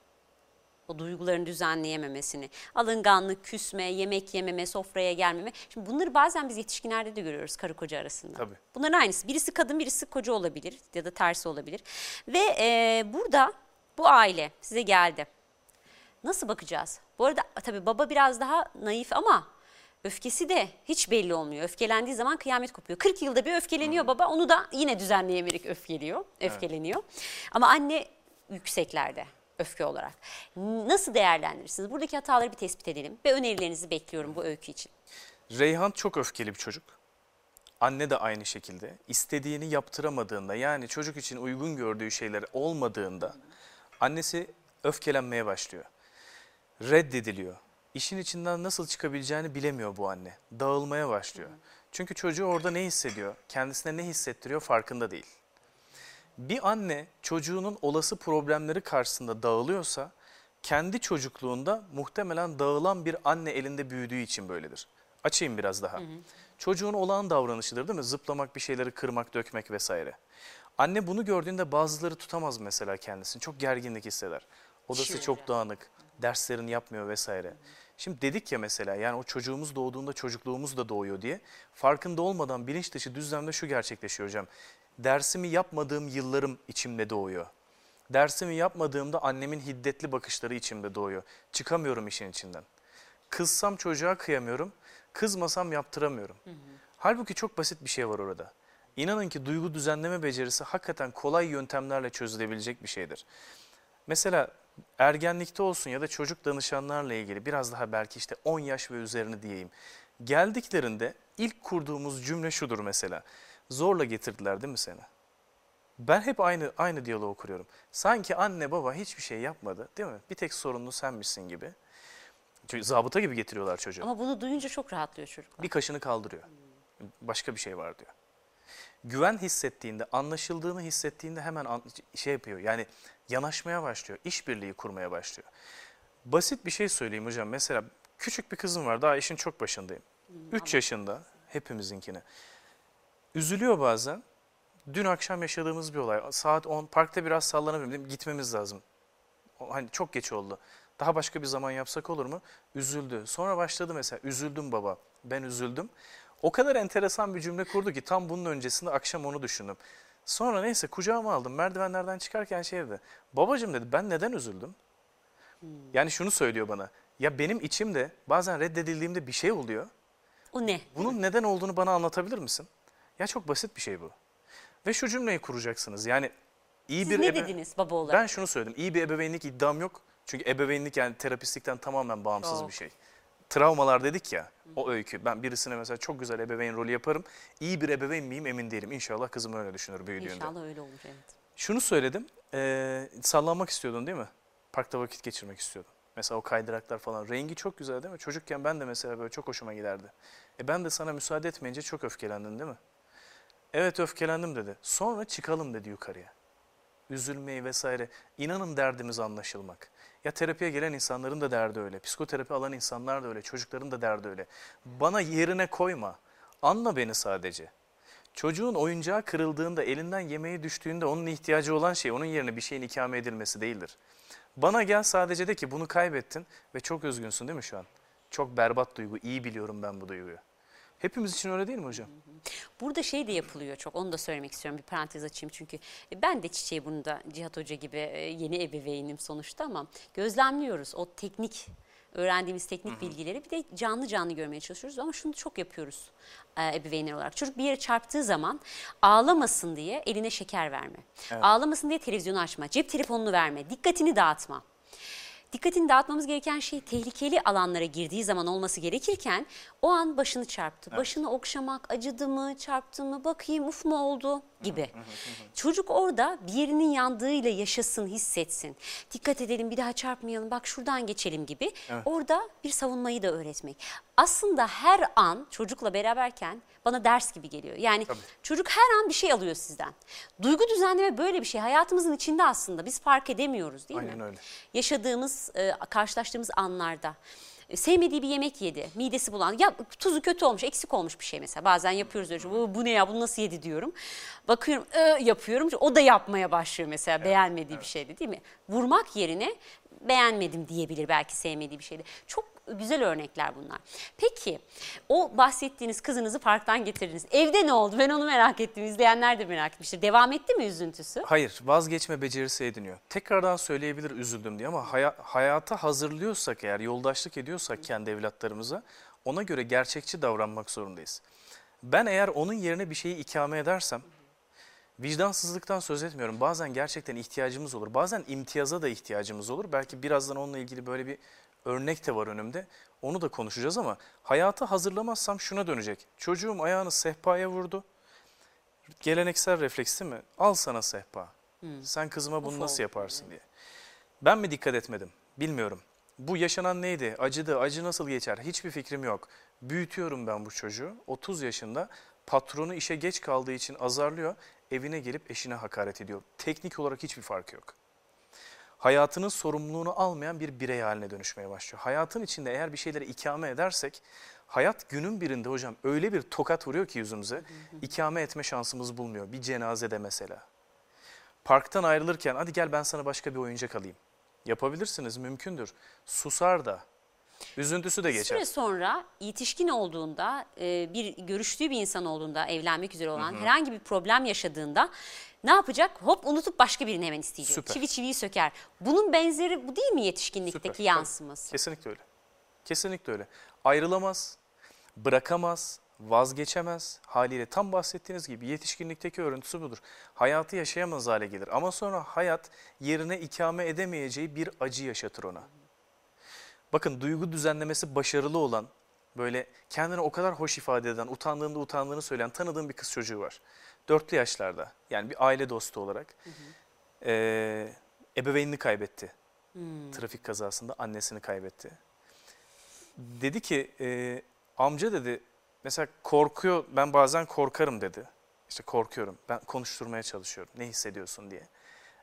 O duygularını düzenleyememesini, alınganlık, küsme, yemek yememe, sofraya gelmeme. Şimdi bunları bazen biz yetişkinlerde de görüyoruz karı koca arasında. Tabii. Bunların aynısı. Birisi kadın, birisi koca olabilir ya da tersi olabilir. Ve e, burada bu aile size geldi. Nasıl bakacağız? Bu arada tabii baba biraz daha naif ama öfkesi de hiç belli olmuyor. Öfkelendiği zaman kıyamet kopuyor. 40 yılda bir öfkeleniyor baba. Onu da yine düzenleyemeyerek öfkeliyor, öfkeleniyor. Ama anne yükseklerde öfke olarak. Nasıl değerlendirirsiniz? Buradaki hataları bir tespit edelim ve önerilerinizi bekliyorum bu öykü için. Reyhan çok öfkeli bir çocuk. Anne de aynı şekilde. İstediğini yaptıramadığında yani çocuk için uygun gördüğü şeyler olmadığında annesi öfkelenmeye başlıyor. Reddediliyor. İşin içinden nasıl çıkabileceğini bilemiyor bu anne. Dağılmaya başlıyor. Çünkü çocuğu orada ne hissediyor? Kendisine ne hissettiriyor farkında değil. Bir anne çocuğunun olası problemleri karşısında dağılıyorsa kendi çocukluğunda muhtemelen dağılan bir anne elinde büyüdüğü için böyledir. Açayım biraz daha. Çocuğun olağan davranışıdır değil mi? Zıplamak, bir şeyleri kırmak, dökmek vesaire. Anne bunu gördüğünde bazıları tutamaz mesela kendisini. Çok gerginlik hisseder. Odası Şöyle. çok dağınık, derslerini yapmıyor vesaire. Şimdi dedik ya mesela yani o çocuğumuz doğduğunda çocukluğumuz da doğuyor diye. Farkında olmadan bilinç dışı düzlemde şu gerçekleşiyor hocam. Dersimi yapmadığım yıllarım içimde doğuyor. Dersimi yapmadığımda annemin hiddetli bakışları içimde doğuyor. Çıkamıyorum işin içinden. Kızsam çocuğa kıyamıyorum, kızmasam yaptıramıyorum. Halbuki çok basit bir şey var orada. İnanın ki duygu düzenleme becerisi hakikaten kolay yöntemlerle çözülebilecek bir şeydir. Mesela ergenlikte olsun ya da çocuk danışanlarla ilgili biraz daha belki işte 10 yaş ve üzerini diyeyim. Geldiklerinde ilk kurduğumuz cümle şudur mesela. Zorla getirdiler değil mi seni? Ben hep aynı aynı diyaloğu kuruyorum. Sanki anne baba hiçbir şey yapmadı değil mi? Bir tek sorumlu senmişsin gibi. Çünkü zabıta gibi getiriyorlar çocuğu. Ama bunu duyunca çok rahatlıyor çocuklar. Bir kaşını kaldırıyor. Başka bir şey var diyor. Güven hissettiğinde, anlaşıldığını hissettiğinde hemen şey yapıyor. Yani yanaşmaya başlıyor, işbirliği kurmaya başlıyor. Basit bir şey söyleyeyim hocam. Mesela küçük bir kızım var, daha işin çok başındayım. 3 yaşında, hepimizinkine. Üzülüyor bazen. Dün akşam yaşadığımız bir olay. Saat 10, parkta biraz sallanabilirim. Gitmemiz lazım. Hani çok geç oldu. Daha başka bir zaman yapsak olur mu? Üzüldü. Sonra başladı mesela. Üzüldüm baba. Ben üzüldüm. O kadar enteresan bir cümle kurdu ki tam bunun öncesinde akşam onu düşündüm. Sonra neyse kucağıma aldım. Merdivenlerden çıkarken şey dedi. Babacım dedi ben neden üzüldüm? Yani şunu söylüyor bana. Ya benim içimde bazen reddedildiğimde bir şey oluyor. O ne? Bunun neden olduğunu bana anlatabilir misin? Ya çok basit bir şey bu. Ve şu cümleyi kuracaksınız. Yani iyi Siz bir ne dediniz baba olarak? Ben şunu söyledim. İyi bir ebeveynlik iddiam yok. Çünkü ebeveynlik yani terapistlikten tamamen bağımsız Çok. bir şey. Travmalar dedik ya o öykü. Ben birisine mesela çok güzel ebeveyn rolü yaparım. İyi bir ebeveyn miyim emin değilim. İnşallah kızım öyle düşünür büyüdüğünde. İnşallah öyle olur evet. Şunu söyledim. eee, sallanmak istiyordun değil mi? Parkta vakit geçirmek istiyordun. Mesela o kaydıraklar falan. Rengi çok güzel değil mi? Çocukken ben de mesela böyle çok hoşuma giderdi. E ben de sana müsaade etmeyince çok öfkelendin değil mi? Evet öfkelendim dedi. Sonra çıkalım dedi yukarıya. Üzülmeyi vesaire. İnanın derdimiz anlaşılmak. Ya terapiye gelen insanların da derdi öyle. Psikoterapi alan insanlar da öyle. Çocukların da derdi öyle. Bana yerine koyma. Anla beni sadece. Çocuğun oyuncağı kırıldığında, elinden yemeği düştüğünde onun ihtiyacı olan şey onun yerine bir şeyin ikame edilmesi değildir. Bana gel sadece de ki bunu kaybettin ve çok üzgünsün değil mi şu an? Çok berbat duygu, iyi biliyorum ben bu duyguyu. Hepimiz için öyle değil mi hocam? Burada şey de yapılıyor çok onu da söylemek istiyorum bir parantez açayım çünkü e, ben de çiçeği bunu da Cihat Hoca gibi e, yeni ebeveynim sonuçta ama gözlemliyoruz o teknik öğrendiğimiz teknik bilgileri bir de canlı canlı görmeye çalışıyoruz ama şunu çok yapıyoruz e, ebeveynler olarak. Çocuk bir yere çarptığı zaman ağlamasın diye eline şeker verme. Ağlamasın diye televizyonu açma, cep telefonunu verme, dikkatini dağıtma. Dikkatini dağıtmamız gereken şey tehlikeli alanlara girdiği zaman olması gerekirken o an başını çarptı. Başını okşamak acıdı mı, çarptı mı, bakayım uf mu oldu gibi. Çocuk orada bir yerinin yandığıyla yaşasın, hissetsin. Dikkat edelim bir daha çarpmayalım bak şuradan geçelim gibi. Orada bir savunmayı da öğretmek. Aslında her an çocukla beraberken bana ders gibi geliyor. Yani çocuk her an bir şey alıyor sizden. Duygu düzenleme böyle bir şey. Hayatımızın içinde aslında biz fark edemiyoruz değil Aynen mi? öyle. Yaşadığımız, e, karşılaştığımız anlarda. E, Sevmediği bir yemek yedi, midesi bulandı. Ya tuzu kötü olmuş, eksik olmuş bir şey mesela. Bazen yapıyoruz öyle. Bu, bu ne ya, bunu nasıl yedi diyorum. Bakıyorum, "Ö" yapıyorum. O da yapmaya başlıyor mesela beğenmediği bir şeydi değil mi? Vurmak yerine beğenmedim diyebilir belki sevmediği bir şeydi. Çok güzel örnekler bunlar. Peki o bahsettiğiniz kızınızı parktan getirdiniz. Evde ne oldu? Ben onu merak ettim. İzleyenler de merak etmiştir. Devam etti mi üzüntüsü? Hayır, vazgeçme becerisi ediniyor. Tekrardan söyleyebilir üzüldüm diye ama haya- hayata hazırlıyorsak eğer, yoldaşlık ediyorsak kendi evlatlarımıza ona göre gerçekçi davranmak zorundayız. Ben eğer onun yerine bir şeyi ikame edersem, vicdansızlıktan söz etmiyorum. Bazen gerçekten ihtiyacımız olur. Bazen imtiyaza da ihtiyacımız olur. Belki birazdan onunla ilgili böyle bir örnek de var önümde. Onu da konuşacağız ama hayata hazırlamazsam şuna dönecek. Çocuğum ayağını sehpaya vurdu. Geleneksel refleks değil mi? Al sana sehpa. Sen kızıma bunu Of nasıl yaparsın diye. Ben mi dikkat etmedim? Bilmiyorum. Bu yaşanan neydi? Acıdı. Acı nasıl geçer? Hiçbir fikrim yok. Büyütüyorum ben bu çocuğu. 30 yaşında patronu işe geç kaldığı için azarlıyor. Evine gelip eşine hakaret ediyor. Teknik olarak hiçbir farkı yok. Hayatının sorumluluğunu almayan bir birey haline dönüşmeye başlıyor. Hayatın içinde eğer bir şeyleri ikame edersek hayat günün birinde hocam öyle bir tokat vuruyor ki yüzümüze ikame etme şansımız bulmuyor. Bir cenazede mesela. Parktan ayrılırken hadi gel ben sana başka bir oyuncak alayım. Yapabilirsiniz mümkündür. Susar da. Üzüntüsü de geçer. süre sonra yetişkin olduğunda, bir görüştüğü bir insan olduğunda, evlenmek üzere olan herhangi bir problem yaşadığında ne yapacak? Hop unutup başka birini hemen isteyecek. Süper. Çivi çiviyi söker. Bunun benzeri bu değil mi yetişkinlikteki Süper. yansıması? Kesinlikle öyle. Kesinlikle öyle. Ayrılamaz, bırakamaz, vazgeçemez haliyle. Tam bahsettiğiniz gibi yetişkinlikteki örüntüsü budur. Hayatı yaşayamaz hale gelir ama sonra hayat yerine ikame edemeyeceği bir acı yaşatır ona. Bakın duygu düzenlemesi başarılı olan, böyle kendini o kadar hoş ifade eden, utandığında utandığını söyleyen tanıdığım bir kız çocuğu var. Dörtlü yaşlarda yani bir aile dostu olarak. Ee, ebeveynini kaybetti. Trafik kazasında annesini kaybetti. Dedi ki e, amca dedi mesela korkuyor ben bazen korkarım dedi. İşte korkuyorum ben konuşturmaya çalışıyorum ne hissediyorsun diye.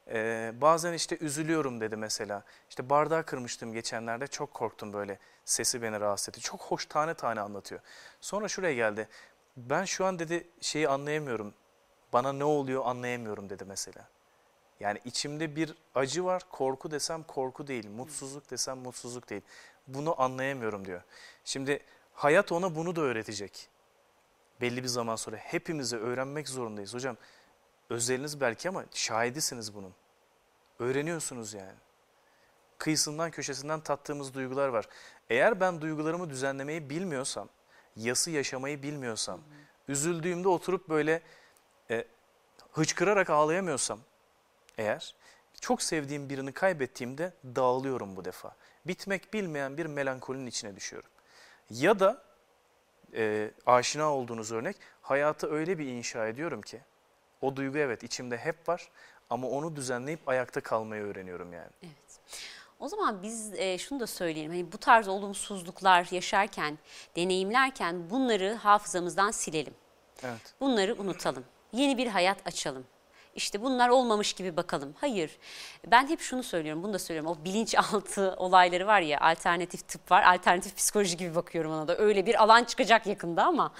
Ee, bazen işte üzülüyorum dedi mesela. İşte bardağı kırmıştım geçenlerde çok korktum böyle. Sesi beni rahatsız etti. Çok hoş tane tane anlatıyor. Sonra şuraya geldi. Ben şu an dedi şeyi anlayamıyorum. Bana ne oluyor anlayamıyorum dedi mesela. Yani içimde bir acı var. Korku desem korku değil. Mutsuzluk desem mutsuzluk değil. Bunu anlayamıyorum diyor. Şimdi hayat ona bunu da öğretecek. Belli bir zaman sonra hepimize öğrenmek zorundayız. Hocam özeliniz belki ama şahidisiniz bunun. Öğreniyorsunuz yani. Kıyısından köşesinden tattığımız duygular var. Eğer ben duygularımı düzenlemeyi bilmiyorsam, yası yaşamayı bilmiyorsam, üzüldüğümde oturup böyle e, hıçkırarak ağlayamıyorsam eğer, çok sevdiğim birini kaybettiğimde dağılıyorum bu defa. Bitmek bilmeyen bir melankolinin içine düşüyorum. Ya da e, aşina olduğunuz örnek, hayatı öyle bir inşa ediyorum ki, o duygu evet içimde hep var ama onu düzenleyip ayakta kalmayı öğreniyorum yani. Evet. O zaman biz e, şunu da söyleyelim. Hani bu tarz olumsuzluklar yaşarken, deneyimlerken bunları hafızamızdan silelim. Evet. Bunları unutalım. Yeni bir hayat açalım. İşte bunlar olmamış gibi bakalım. Hayır. Ben hep şunu söylüyorum, bunu da söylüyorum. O bilinçaltı [laughs] olayları var ya, alternatif tıp var. Alternatif psikoloji gibi bakıyorum ona da. Öyle bir alan çıkacak yakında ama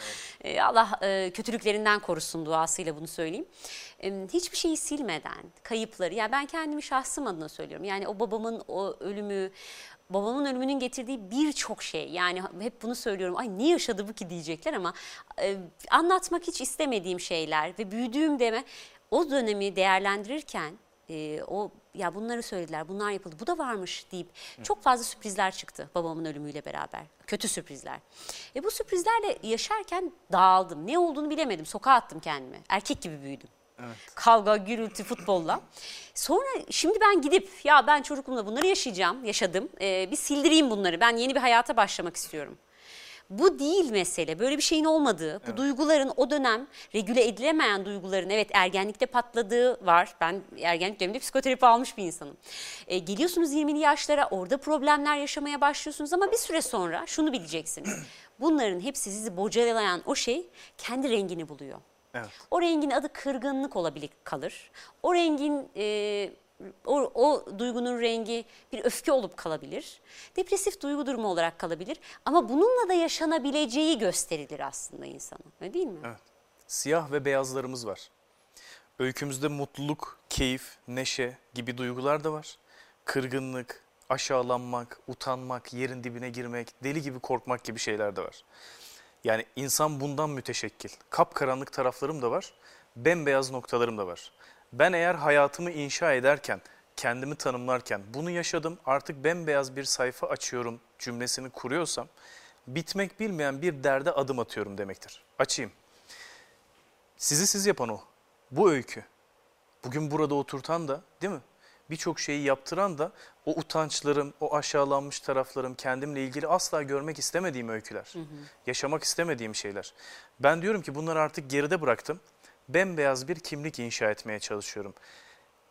e, Allah e, kötülüklerinden korusun duasıyla bunu söyleyeyim. E, hiçbir şeyi silmeden, kayıpları, yani ben kendimi şahsım adına söylüyorum. Yani o babamın o ölümü, babamın ölümünün getirdiği birçok şey. Yani hep bunu söylüyorum. Ay ne yaşadı bu ki diyecekler ama e, anlatmak hiç istemediğim şeyler ve büyüdüğüm deme o dönemi değerlendirirken e, o ya bunları söylediler bunlar yapıldı bu da varmış deyip çok fazla sürprizler çıktı babamın ölümüyle beraber. Kötü sürprizler. E, bu sürprizlerle yaşarken dağıldım. Ne olduğunu bilemedim. Sokağa attım kendimi. Erkek gibi büyüdüm. Kavga, gürültü, futbolla. Sonra şimdi ben gidip ya ben çocukluğumda bunları yaşayacağım, yaşadım. Ee, bir sildireyim bunları. Ben yeni bir hayata başlamak istiyorum. Bu değil mesele. Böyle bir şeyin olmadığı, bu duyguların o dönem regüle edilemeyen duyguların evet ergenlikte patladığı var. Ben ergenlik döneminde psikoterapi almış bir insanım. E, geliyorsunuz 20'li yaşlara orada problemler yaşamaya başlıyorsunuz ama bir süre sonra şunu bileceksiniz. [clears throat] Bunların hepsi sizi bocalayan o şey kendi rengini buluyor. Evet. O rengin adı kırgınlık olabilir kalır. O rengin e, o, o duygunun rengi bir öfke olup kalabilir. Depresif duygu durumu olarak kalabilir. Ama bununla da yaşanabileceği gösterilir aslında insana. Öyle değil mi? Evet. Siyah ve beyazlarımız var. Öykümüzde mutluluk, keyif, neşe gibi duygular da var. Kırgınlık, aşağılanmak, utanmak, yerin dibine girmek, deli gibi korkmak gibi şeyler de var. Yani insan bundan müteşekkil. Kapkaranlık taraflarım da var, bembeyaz noktalarım da var. Ben eğer hayatımı inşa ederken, kendimi tanımlarken bunu yaşadım artık bembeyaz bir sayfa açıyorum cümlesini kuruyorsam bitmek bilmeyen bir derde adım atıyorum demektir. Açayım. Sizi siz yapan o. Bu öykü. Bugün burada oturtan da değil mi? Birçok şeyi yaptıran da o utançlarım, o aşağılanmış taraflarım, kendimle ilgili asla görmek istemediğim öyküler. Yaşamak istemediğim şeyler. Ben diyorum ki bunları artık geride bıraktım. Bembeyaz bir kimlik inşa etmeye çalışıyorum.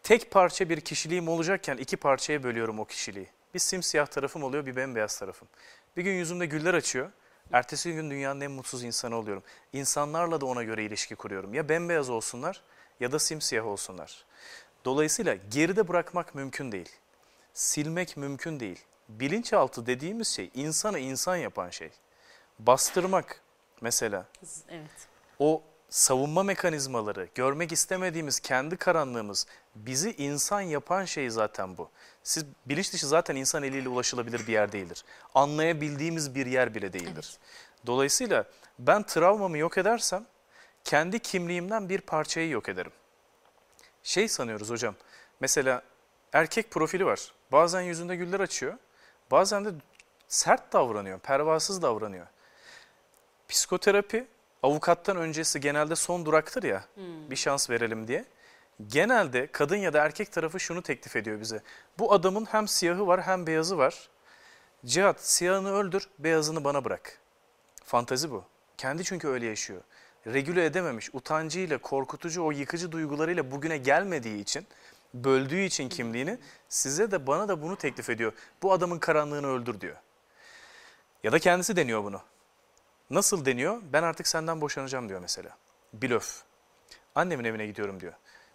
Tek parça bir kişiliğim olacakken iki parçaya bölüyorum o kişiliği. Bir simsiyah tarafım oluyor, bir bembeyaz tarafım. Bir gün yüzümde güller açıyor. Ertesi gün dünyanın en mutsuz insanı oluyorum. İnsanlarla da ona göre ilişki kuruyorum. Ya bembeyaz olsunlar ya da simsiyah olsunlar. Dolayısıyla geride bırakmak mümkün değil. Silmek mümkün değil. Bilinçaltı dediğimiz şey insanı insan yapan şey. Bastırmak mesela Evet. o savunma mekanizmaları, görmek istemediğimiz kendi karanlığımız bizi insan yapan şey zaten bu. Siz bilinç dışı zaten insan eliyle ulaşılabilir bir yer değildir. Anlayabildiğimiz bir yer bile değildir. Dolayısıyla ben travmamı yok edersem kendi kimliğimden bir parçayı yok ederim. Şey sanıyoruz hocam, mesela erkek profili var. Bazen yüzünde güller açıyor, bazen de sert davranıyor, pervasız davranıyor. Psikoterapi avukattan öncesi genelde son duraktır ya bir şans verelim diye. Genelde kadın ya da erkek tarafı şunu teklif ediyor bize. Bu adamın hem siyahı var hem beyazı var. Cihat siyahını öldür beyazını bana bırak. Fantazi bu. Kendi çünkü öyle yaşıyor. Regüle edememiş utancıyla korkutucu o yıkıcı duygularıyla bugüne gelmediği için böldüğü için kimliğini size de bana da bunu teklif ediyor. Bu adamın karanlığını öldür diyor. Ya da kendisi deniyor bunu. Nasıl deniyor? Ben artık senden boşanacağım diyor mesela. Blöf. Annemin evine gidiyorum diyor.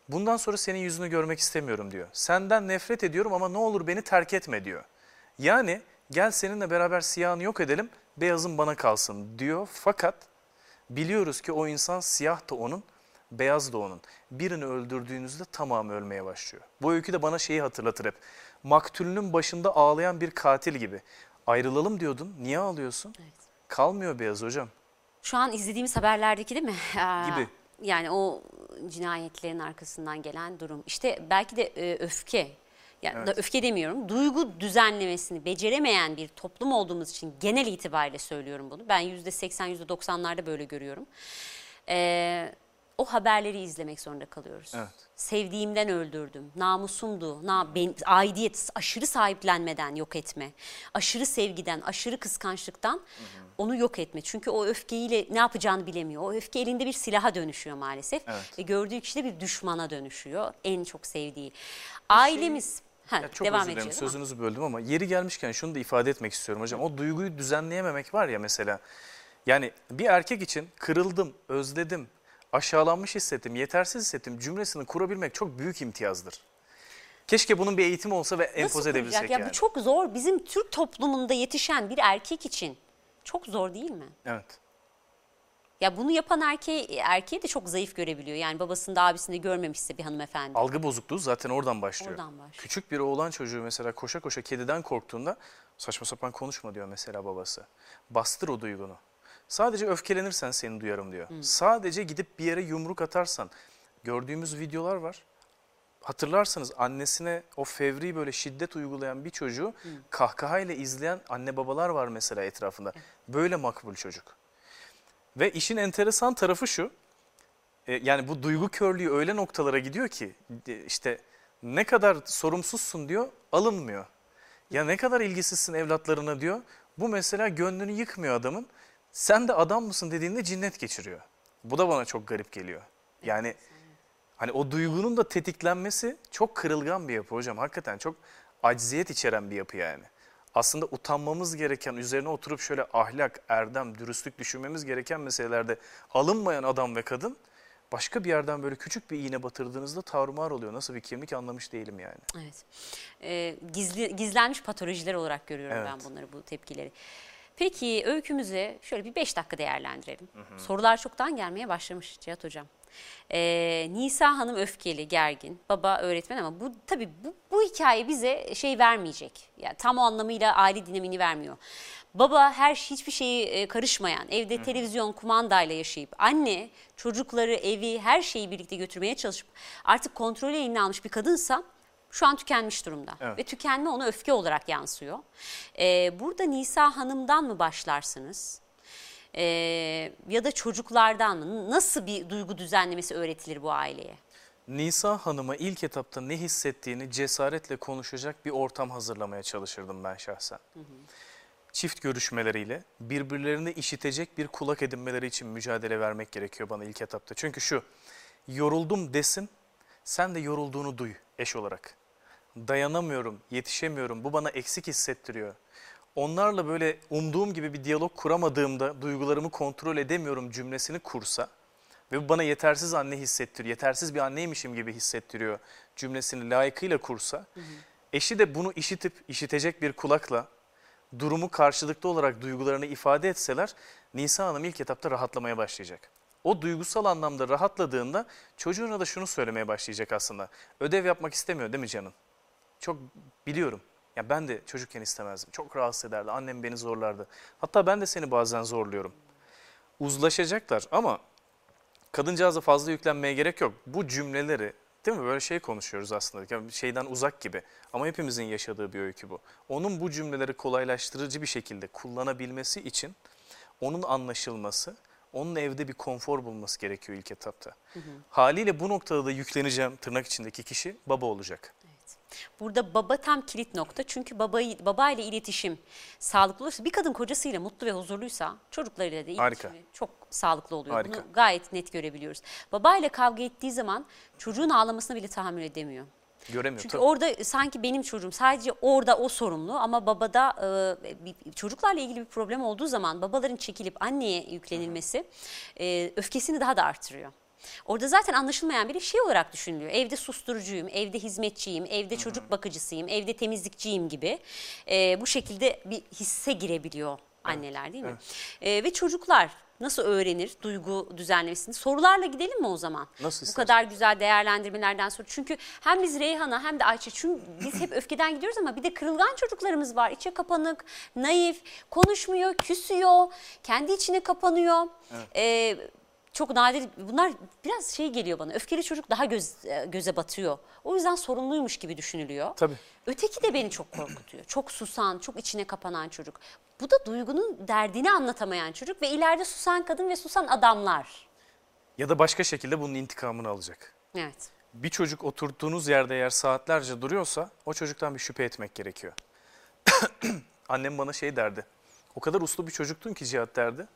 Bundan sonra senin yüzünü görmek istemiyorum diyor. Senden nefret ediyorum ama ne olur beni terk etme diyor. Yani gel seninle beraber siyahını yok edelim, beyazın bana kalsın diyor. Fakat biliyoruz ki o insan siyah da onun, beyaz da onun. Birini öldürdüğünüzde tamamı ölmeye başlıyor. Bu öykü de bana şeyi hatırlatır hep. Maktulünün başında ağlayan bir katil gibi. Ayrılalım diyordun, niye ağlıyorsun? Evet. Kalmıyor beyaz hocam. Şu an izlediğimiz haberlerdeki değil mi? Aa, Gibi. Yani o cinayetlerin arkasından gelen durum. İşte belki de e, öfke. Yani Evet. da öfke demiyorum. Duygu düzenlemesini beceremeyen bir toplum olduğumuz için genel itibariyle söylüyorum bunu. Ben %80, %90'larda böyle görüyorum. Ee, o haberleri izlemek zorunda kalıyoruz. Evet. Sevdiğimden öldürdüm, namusumdu, na, ben, aidiyet, aşırı sahiplenmeden yok etme, aşırı sevgiden, aşırı kıskançlıktan onu yok etme. Çünkü o öfkeyle ne yapacağını bilemiyor. O öfke elinde bir silaha dönüşüyor maalesef. Evet. Ve gördüğü kişi de bir düşmana dönüşüyor. En çok sevdiği. Ailemiz... Ha, Ya çok devam özür dilerim sözünüzü böldüm ama yeri gelmişken şunu da ifade etmek istiyorum hocam. O duyguyu düzenleyememek var ya mesela. Yani bir erkek için kırıldım, özledim, aşağılanmış hissettim, yetersiz hissettim cümlesini kurabilmek çok büyük imtiyazdır. Keşke bunun bir eğitimi olsa ve Nasıl empoze kuracak? edebilsek ya yani. Bu çok zor. Bizim Türk toplumunda yetişen bir erkek için çok zor değil mi? Evet. Ya bunu yapan erkeği, erkeği de çok zayıf görebiliyor. Yani babasında abisinde görmemişse bir hanımefendi. Algı bozukluğu zaten oradan başlıyor. Oradan başlıyor. Küçük bir oğlan çocuğu mesela koşa koşa kediden korktuğunda saçma sapan konuşma diyor mesela babası. Bastır o duygunu. Sadece öfkelenirsen seni duyarım diyor. Sadece gidip bir yere yumruk atarsan gördüğümüz videolar var. Hatırlarsanız annesine o fevri böyle şiddet uygulayan bir çocuğu kahkahayla izleyen anne babalar var mesela etrafında. Böyle makbul çocuk. Ve işin enteresan tarafı şu. E, yani bu duygu körlüğü öyle noktalara gidiyor ki e, işte ne kadar sorumsuzsun diyor alınmıyor. Ya ne kadar ilgisizsin evlatlarına diyor. Bu mesela gönlünü yıkmıyor adamın. Sen de adam mısın dediğinde cinnet geçiriyor. Bu da bana çok garip geliyor. Yani hani o duygunun da tetiklenmesi çok kırılgan bir yapı hocam. Hakikaten çok acziyet içeren bir yapı yani. Aslında utanmamız gereken, üzerine oturup şöyle ahlak, erdem, dürüstlük düşünmemiz gereken meselelerde alınmayan adam ve kadın başka bir yerden böyle küçük bir iğne batırdığınızda tarumar oluyor. Nasıl bir kemik anlamış değilim yani. Evet. Ee, gizli, gizlenmiş patolojiler olarak görüyorum Evet. ben bunları, bu tepkileri. Peki öykümüzü şöyle bir 5 dakika değerlendirelim. Sorular çoktan gelmeye başlamış Cihat Hocam. Ee, Nisa Hanım öfkeli, gergin. Baba öğretmen ama bu tabii bu, bu hikaye bize şey vermeyecek. Yani tam o anlamıyla aile dinamini vermiyor. Baba her hiçbir şeyi e, karışmayan, evde televizyon kumandayla yaşayıp anne çocukları, evi, her şeyi birlikte götürmeye çalışıp artık kontrolü eline almış bir kadınsa şu an tükenmiş durumda. Evet. Ve tükenme ona öfke olarak yansıyor. Ee, burada Nisa Hanım'dan mı başlarsınız? Ee, ya da çocuklardan mı? Nasıl bir duygu düzenlemesi öğretilir bu aileye? Nisa Hanım'a ilk etapta ne hissettiğini cesaretle konuşacak bir ortam hazırlamaya çalışırdım ben şahsen. Çift görüşmeleriyle birbirlerini işitecek bir kulak edinmeleri için mücadele vermek gerekiyor bana ilk etapta. Çünkü şu, yoruldum desin, sen de yorulduğunu duy eş olarak. Dayanamıyorum, yetişemiyorum, bu bana eksik hissettiriyor. Onlarla böyle umduğum gibi bir diyalog kuramadığımda duygularımı kontrol edemiyorum cümlesini kursa ve bu bana yetersiz anne hissettiriyor, yetersiz bir anneymişim gibi hissettiriyor cümlesini layıkıyla kursa, eşi de bunu işitip işitecek bir kulakla durumu karşılıklı olarak duygularını ifade etseler Nisa Hanım ilk etapta rahatlamaya başlayacak. O duygusal anlamda rahatladığında çocuğuna da şunu söylemeye başlayacak aslında. Ödev yapmak istemiyor değil mi canım? Çok biliyorum. Ya ben de çocukken istemezdim. Çok rahatsız ederdi. Annem beni zorlardı. Hatta ben de seni bazen zorluyorum. Uzlaşacaklar ama kadıncağıza fazla yüklenmeye gerek yok. Bu cümleleri değil mi böyle şey konuşuyoruz aslında. Yani şeyden uzak gibi ama hepimizin yaşadığı bir öykü bu. Onun bu cümleleri kolaylaştırıcı bir şekilde kullanabilmesi için onun anlaşılması, onun evde bir konfor bulması gerekiyor ilk etapta. Haliyle bu noktada da yükleneceğim tırnak içindeki kişi baba olacak. Burada baba tam kilit nokta. Çünkü babayı, babayla iletişim sağlıklı olursa, bir kadın kocasıyla mutlu ve huzurluysa çocuklarıyla da iletişimi Harika. çok sağlıklı oluyor. Harika. Bunu gayet net görebiliyoruz. Babayla kavga ettiği zaman çocuğun ağlamasına bile tahammül edemiyor. Göremiyor Çünkü tabii. orada sanki benim çocuğum sadece orada o sorumlu ama babada e, bir- çocuklarla ilgili bir problem olduğu zaman babaların çekilip anneye yüklenilmesi e, öfkesini daha da artırıyor. Orada zaten anlaşılmayan biri şey olarak düşünülüyor. Evde susturucuyum, evde hizmetçiyim, evde çocuk bakıcısıyım, evde temizlikçiyim gibi. E, bu şekilde bir hisse girebiliyor anneler değil mi? E, ve çocuklar nasıl öğrenir duygu düzenlemesini? Sorularla gidelim mi o zaman? Nasıl Bu kadar güzel değerlendirmelerden sonra. Çünkü hem biz Reyhan'a hem de Ayça çünkü biz hep [clears throat] öfkeden gidiyoruz ama bir de kırılgan çocuklarımız var. İçe kapanık, naif, konuşmuyor, küsüyor, kendi içine kapanıyor. Ee, çok nadir bunlar biraz şey geliyor bana öfkeli çocuk daha göz, göze batıyor. O yüzden sorumluymuş gibi düşünülüyor. Tabii. Öteki de beni çok korkutuyor. Çok susan, çok içine kapanan çocuk. Bu da duygunun derdini anlatamayan çocuk ve ileride susan kadın ve susan adamlar. Ya da başka şekilde bunun intikamını alacak. Evet. Bir çocuk oturttuğunuz yerde eğer saatlerce duruyorsa o çocuktan bir şüphe etmek gerekiyor. [clears throat] Annem bana şey derdi. O kadar uslu bir çocuktun ki Cihat derdi.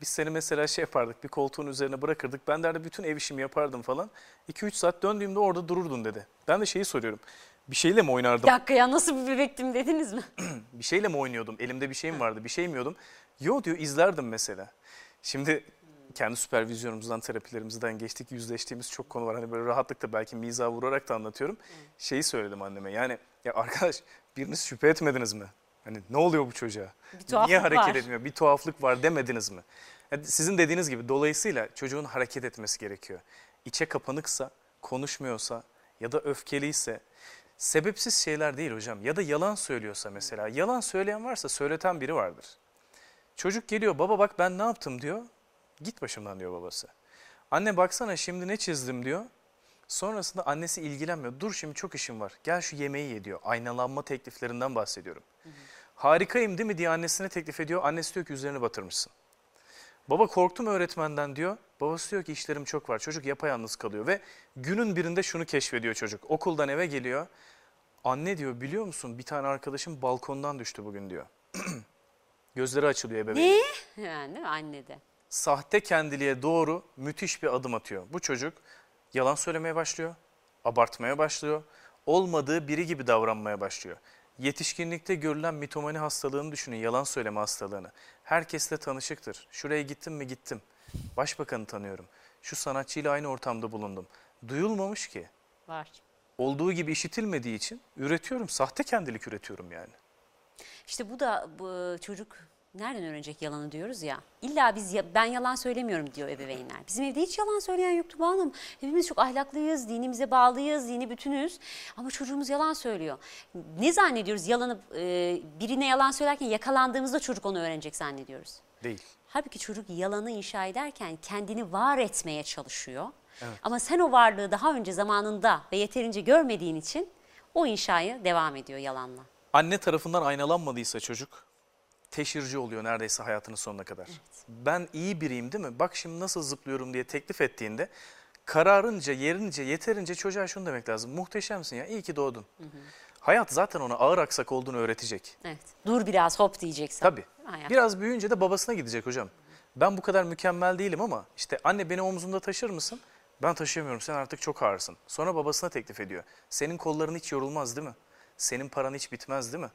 Biz seni mesela şey yapardık bir koltuğun üzerine bırakırdık. Ben derdi bütün ev işimi yapardım falan. 2-3 saat döndüğümde orada dururdun dedi. Ben de şeyi soruyorum. Bir şeyle mi oynardım? Bir dakika ya nasıl bir bebektim dediniz mi? [clears throat] Bir şeyle mi oynuyordum? Elimde bir şeyim vardı. Bir şey mi yiyordum? Yo diyor izlerdim mesela. Şimdi kendi süpervizyonumuzdan, terapilerimizden geçtik, yüzleştiğimiz çok konu var. Hani böyle rahatlıkla belki miza vurarak da anlatıyorum. Şeyi söyledim anneme yani ya arkadaş biriniz şüphe etmediniz mi? Hani ne oluyor bu çocuğa? Niye hareket var. etmiyor? Bir tuhaflık var demediniz mi? Yani sizin dediğiniz gibi dolayısıyla çocuğun hareket etmesi gerekiyor. İçe kapanıksa, konuşmuyorsa ya da öfkeliyse sebepsiz şeyler değil hocam. Ya da yalan söylüyorsa mesela. Yalan söyleyen varsa söyleten biri vardır. Çocuk geliyor baba bak ben ne yaptım diyor. Git başımdan diyor babası. Anne baksana şimdi ne çizdim diyor. Sonrasında annesi ilgilenmiyor. Dur şimdi çok işim var. Gel şu yemeği ye diyor. Aynalanma tekliflerinden bahsediyorum. Harikayım değil mi diye annesine teklif ediyor. Annesi diyor ki üzerine batırmışsın. Baba korktum öğretmenden diyor. Babası diyor ki işlerim çok var. Çocuk yapayalnız kalıyor ve günün birinde şunu keşfediyor çocuk. Okuldan eve geliyor. Anne diyor biliyor musun bir tane arkadaşım balkondan düştü bugün diyor. [clears throat] Gözleri açılıyor ebeveyn. Ne? Yani değil mi anne de? Sahte kendiliğe doğru müthiş bir adım atıyor. Bu çocuk yalan söylemeye başlıyor, abartmaya başlıyor, olmadığı biri gibi davranmaya başlıyor. Yetişkinlikte görülen mitomani hastalığını düşünün, yalan söyleme hastalığını. Herkesle tanışıktır. Şuraya gittim mi gittim. Başbakanı tanıyorum. Şu sanatçıyla aynı ortamda bulundum. Duyulmamış ki. Var. Olduğu gibi işitilmediği için üretiyorum. Sahte kendilik üretiyorum yani. İşte bu da bu çocuk nereden öğrenecek yalanı diyoruz ya. İlla biz ya- ben yalan söylemiyorum diyor ebeveynler. Bizim evde hiç yalan söyleyen yoktu bu hanım. Hepimiz çok ahlaklıyız, dinimize bağlıyız, dini bütünüz. Ama çocuğumuz yalan söylüyor. Ne zannediyoruz yalanı e, birine yalan söylerken yakalandığımızda çocuk onu öğrenecek zannediyoruz. Değil. Halbuki çocuk yalanı inşa ederken kendini var etmeye çalışıyor. Ama sen o varlığı daha önce zamanında ve yeterince görmediğin için o inşayı devam ediyor yalanla. Anne tarafından aynalanmadıysa çocuk teşhirci oluyor neredeyse hayatının sonuna kadar. Ben iyi biriyim değil mi? Bak şimdi nasıl zıplıyorum diye teklif ettiğinde kararınca, yerince, yeterince çocuğa şunu demek lazım. Muhteşemsin ya, iyi ki doğdun. Hayat zaten ona ağır aksak olduğunu öğretecek. Evet. Dur biraz hop diyeceksin. Tabii. Hayat. Biraz büyüyünce de babasına gidecek hocam. Ben bu kadar mükemmel değilim ama işte anne beni omzunda taşır mısın? Ben taşıyamıyorum sen artık çok ağırsın. Sonra babasına teklif ediyor. Senin kolların hiç yorulmaz değil mi? Senin paran hiç bitmez değil mi?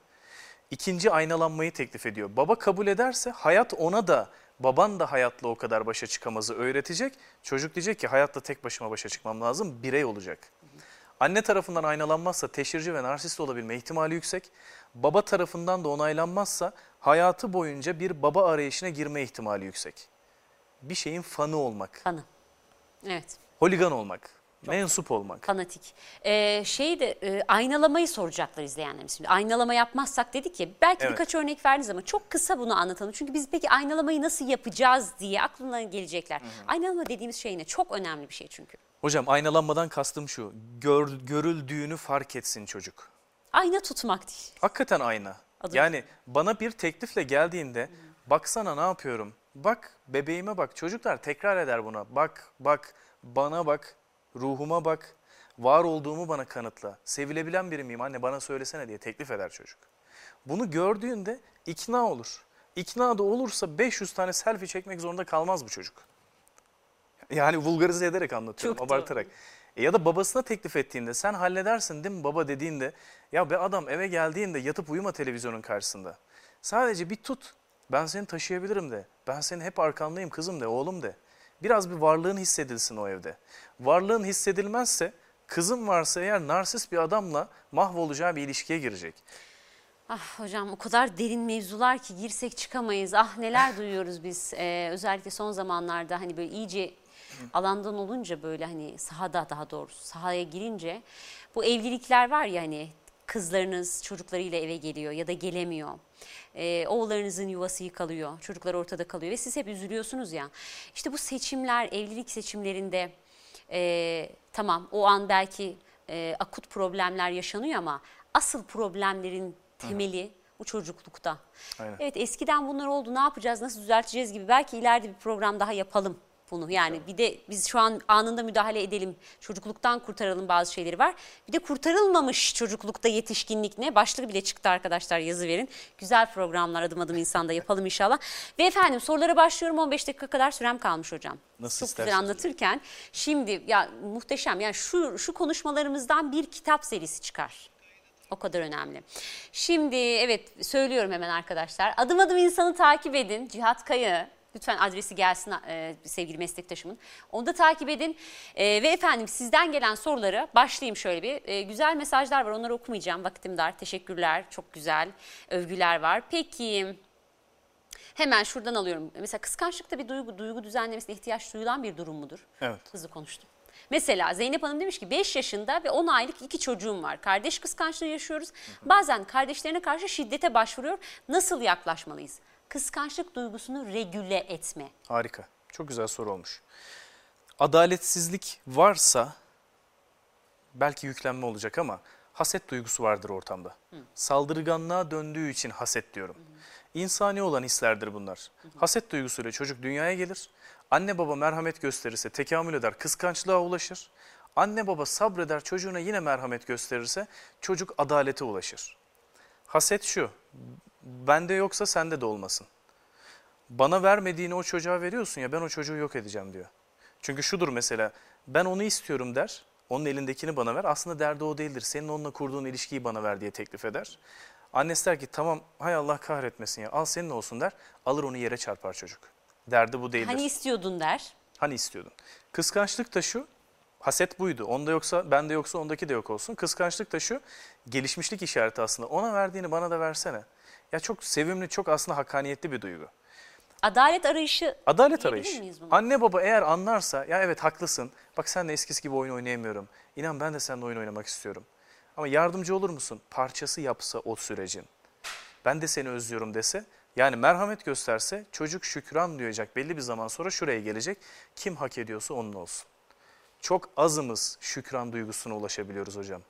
İkinci aynalanmayı teklif ediyor. Baba kabul ederse hayat ona da baban da hayatla o kadar başa çıkamazı öğretecek. Çocuk diyecek ki hayatla tek başıma başa çıkmam lazım birey olacak. Anne tarafından aynalanmazsa teşhirci ve narsist olabilme ihtimali yüksek. Baba tarafından da onaylanmazsa hayatı boyunca bir baba arayışına girme ihtimali yüksek. Bir şeyin fanı olmak, Fanı. Evet. holigan olmak, mensup olmak. Fanatik. Ee, şeyi de e, aynalamayı soracaklar izleyenlerimiz. Şimdi aynalama yapmazsak dedik ya belki Evet. birkaç örnek verdiniz ama çok kısa bunu anlatalım. Çünkü biz peki aynalamayı nasıl yapacağız diye aklına gelecekler. Aynalama dediğimiz şey ne? Çok önemli bir şey çünkü. Hocam aynalanmadan kastım şu, gör, görüldüğünü fark etsin çocuk. Ayna tutmak değil. Hakikaten ayna. Adı- Yani bana bir teklifle geldiğinde baksana ne yapıyorum. Bak bebeğime bak. Çocuklar tekrar eder buna. Bak bak bana bak. Ruhuma bak. Var olduğumu bana kanıtla. Sevilebilen biri miyim anne bana söylesene diye teklif eder çocuk. Bunu gördüğünde ikna olur. İkna da olursa 500 tane selfie çekmek zorunda kalmaz bu çocuk. Yani vulgarize ederek anlatıyorum, Çok doğru. abartarak. E ya da babasına teklif ettiğinde sen halledersin değil mi baba dediğinde ya be adam eve geldiğinde yatıp uyuma televizyonun karşısında. Sadece bir tut. Ben seni taşıyabilirim de. Ben senin hep arkandayım kızım de, oğlum de. Biraz bir varlığın hissedilsin o evde. Varlığın hissedilmezse kızım varsa eğer narsist bir adamla mahvolacağı bir ilişkiye girecek. Ah hocam o kadar derin mevzular ki girsek çıkamayız. Ah neler [laughs] duyuyoruz biz. Ee, özellikle son zamanlarda hani böyle iyice alandan olunca böyle hani sahada daha doğrusu sahaya girince bu evlilikler var ya hani kızlarınız çocuklarıyla eve geliyor ya da gelemiyor. Ee, oğullarınızın yuvası yıkılıyor, çocuklar ortada kalıyor ve siz hep üzülüyorsunuz ya. İşte bu seçimler, evlilik seçimlerinde e, tamam o an belki e, akut problemler yaşanıyor ama asıl problemlerin temeli bu çocuklukta. Aynen. Evet eskiden bunlar oldu ne yapacağız nasıl düzelteceğiz gibi belki ileride bir program daha yapalım bunu. Yani bir de biz şu an anında müdahale edelim çocukluktan kurtaralım bazı şeyleri var. Bir de kurtarılmamış çocuklukta yetişkinlik ne başlığı bile çıktı arkadaşlar yazı verin. Güzel programlar adım adım insanda yapalım inşallah. Ve efendim sorulara başlıyorum 15 dakika kadar sürem kalmış hocam. Nasıl Çok güzel anlatırken şimdi ya muhteşem yani şu şu konuşmalarımızdan bir kitap serisi çıkar. O kadar önemli. Şimdi evet söylüyorum hemen arkadaşlar. Adım adım insanı takip edin. Cihat Kaya. Lütfen adresi gelsin e, sevgili meslektaşımın. Onu da takip edin. E, ve efendim sizden gelen soruları başlayayım şöyle bir. E, güzel mesajlar var onları okumayacağım. Vaktim dar. Teşekkürler. Çok güzel övgüler var. Peki hemen şuradan alıyorum. Mesela kıskançlık da bir duygu, duygu düzenlemesine ihtiyaç duyulan bir durum mudur? Evet. Hızlı konuştum. Mesela Zeynep Hanım demiş ki 5 yaşında ve 10 aylık iki çocuğum var. Kardeş kıskançlığı yaşıyoruz. Bazen kardeşlerine karşı şiddete başvuruyor. Nasıl yaklaşmalıyız? Kıskançlık duygusunu regüle etme. Harika. Çok güzel soru olmuş. Adaletsizlik varsa belki yüklenme olacak ama haset duygusu vardır ortamda. Saldırganlığa döndüğü için haset diyorum. İnsani olan hislerdir bunlar. Haset duygusuyla çocuk dünyaya gelir. Anne baba merhamet gösterirse tekamül eder, kıskançlığa ulaşır. Anne baba sabreder, çocuğuna yine merhamet gösterirse çocuk adalete ulaşır. Haset şu, bende yoksa sende de olmasın. Bana vermediğini o çocuğa veriyorsun ya ben o çocuğu yok edeceğim diyor. Çünkü şudur mesela ben onu istiyorum der, onun elindekini bana ver. Aslında derdi o değildir, senin onunla kurduğun ilişkiyi bana ver diye teklif eder. Annesi der ki tamam hay Allah kahretmesin ya al senin olsun der. Alır onu yere çarpar çocuk. Derdi bu değildir. Hani istiyordun der. Hani istiyordun. Kıskançlık da şu, haset buydu. Onda yoksa, bende yoksa ondaki de yok olsun. Kıskançlık da şu, gelişmişlik işareti aslında. Ona verdiğini bana da versene. Ya çok sevimli, çok aslında hakkaniyetli bir duygu. Adalet arayışı Adalet arayışı. miyiz buna? Anne baba eğer anlarsa, ya evet haklısın. Bak sen de eskisi gibi oyun oynayamıyorum. İnan ben de seninle oyun oynamak istiyorum. Ama yardımcı olur musun? Parçası yapsa o sürecin. Ben de seni özlüyorum dese. Yani merhamet gösterse çocuk şükran duyacak. Belli bir zaman sonra şuraya gelecek. Kim hak ediyorsa onun olsun. Çok azımız şükran duygusuna ulaşabiliyoruz hocam.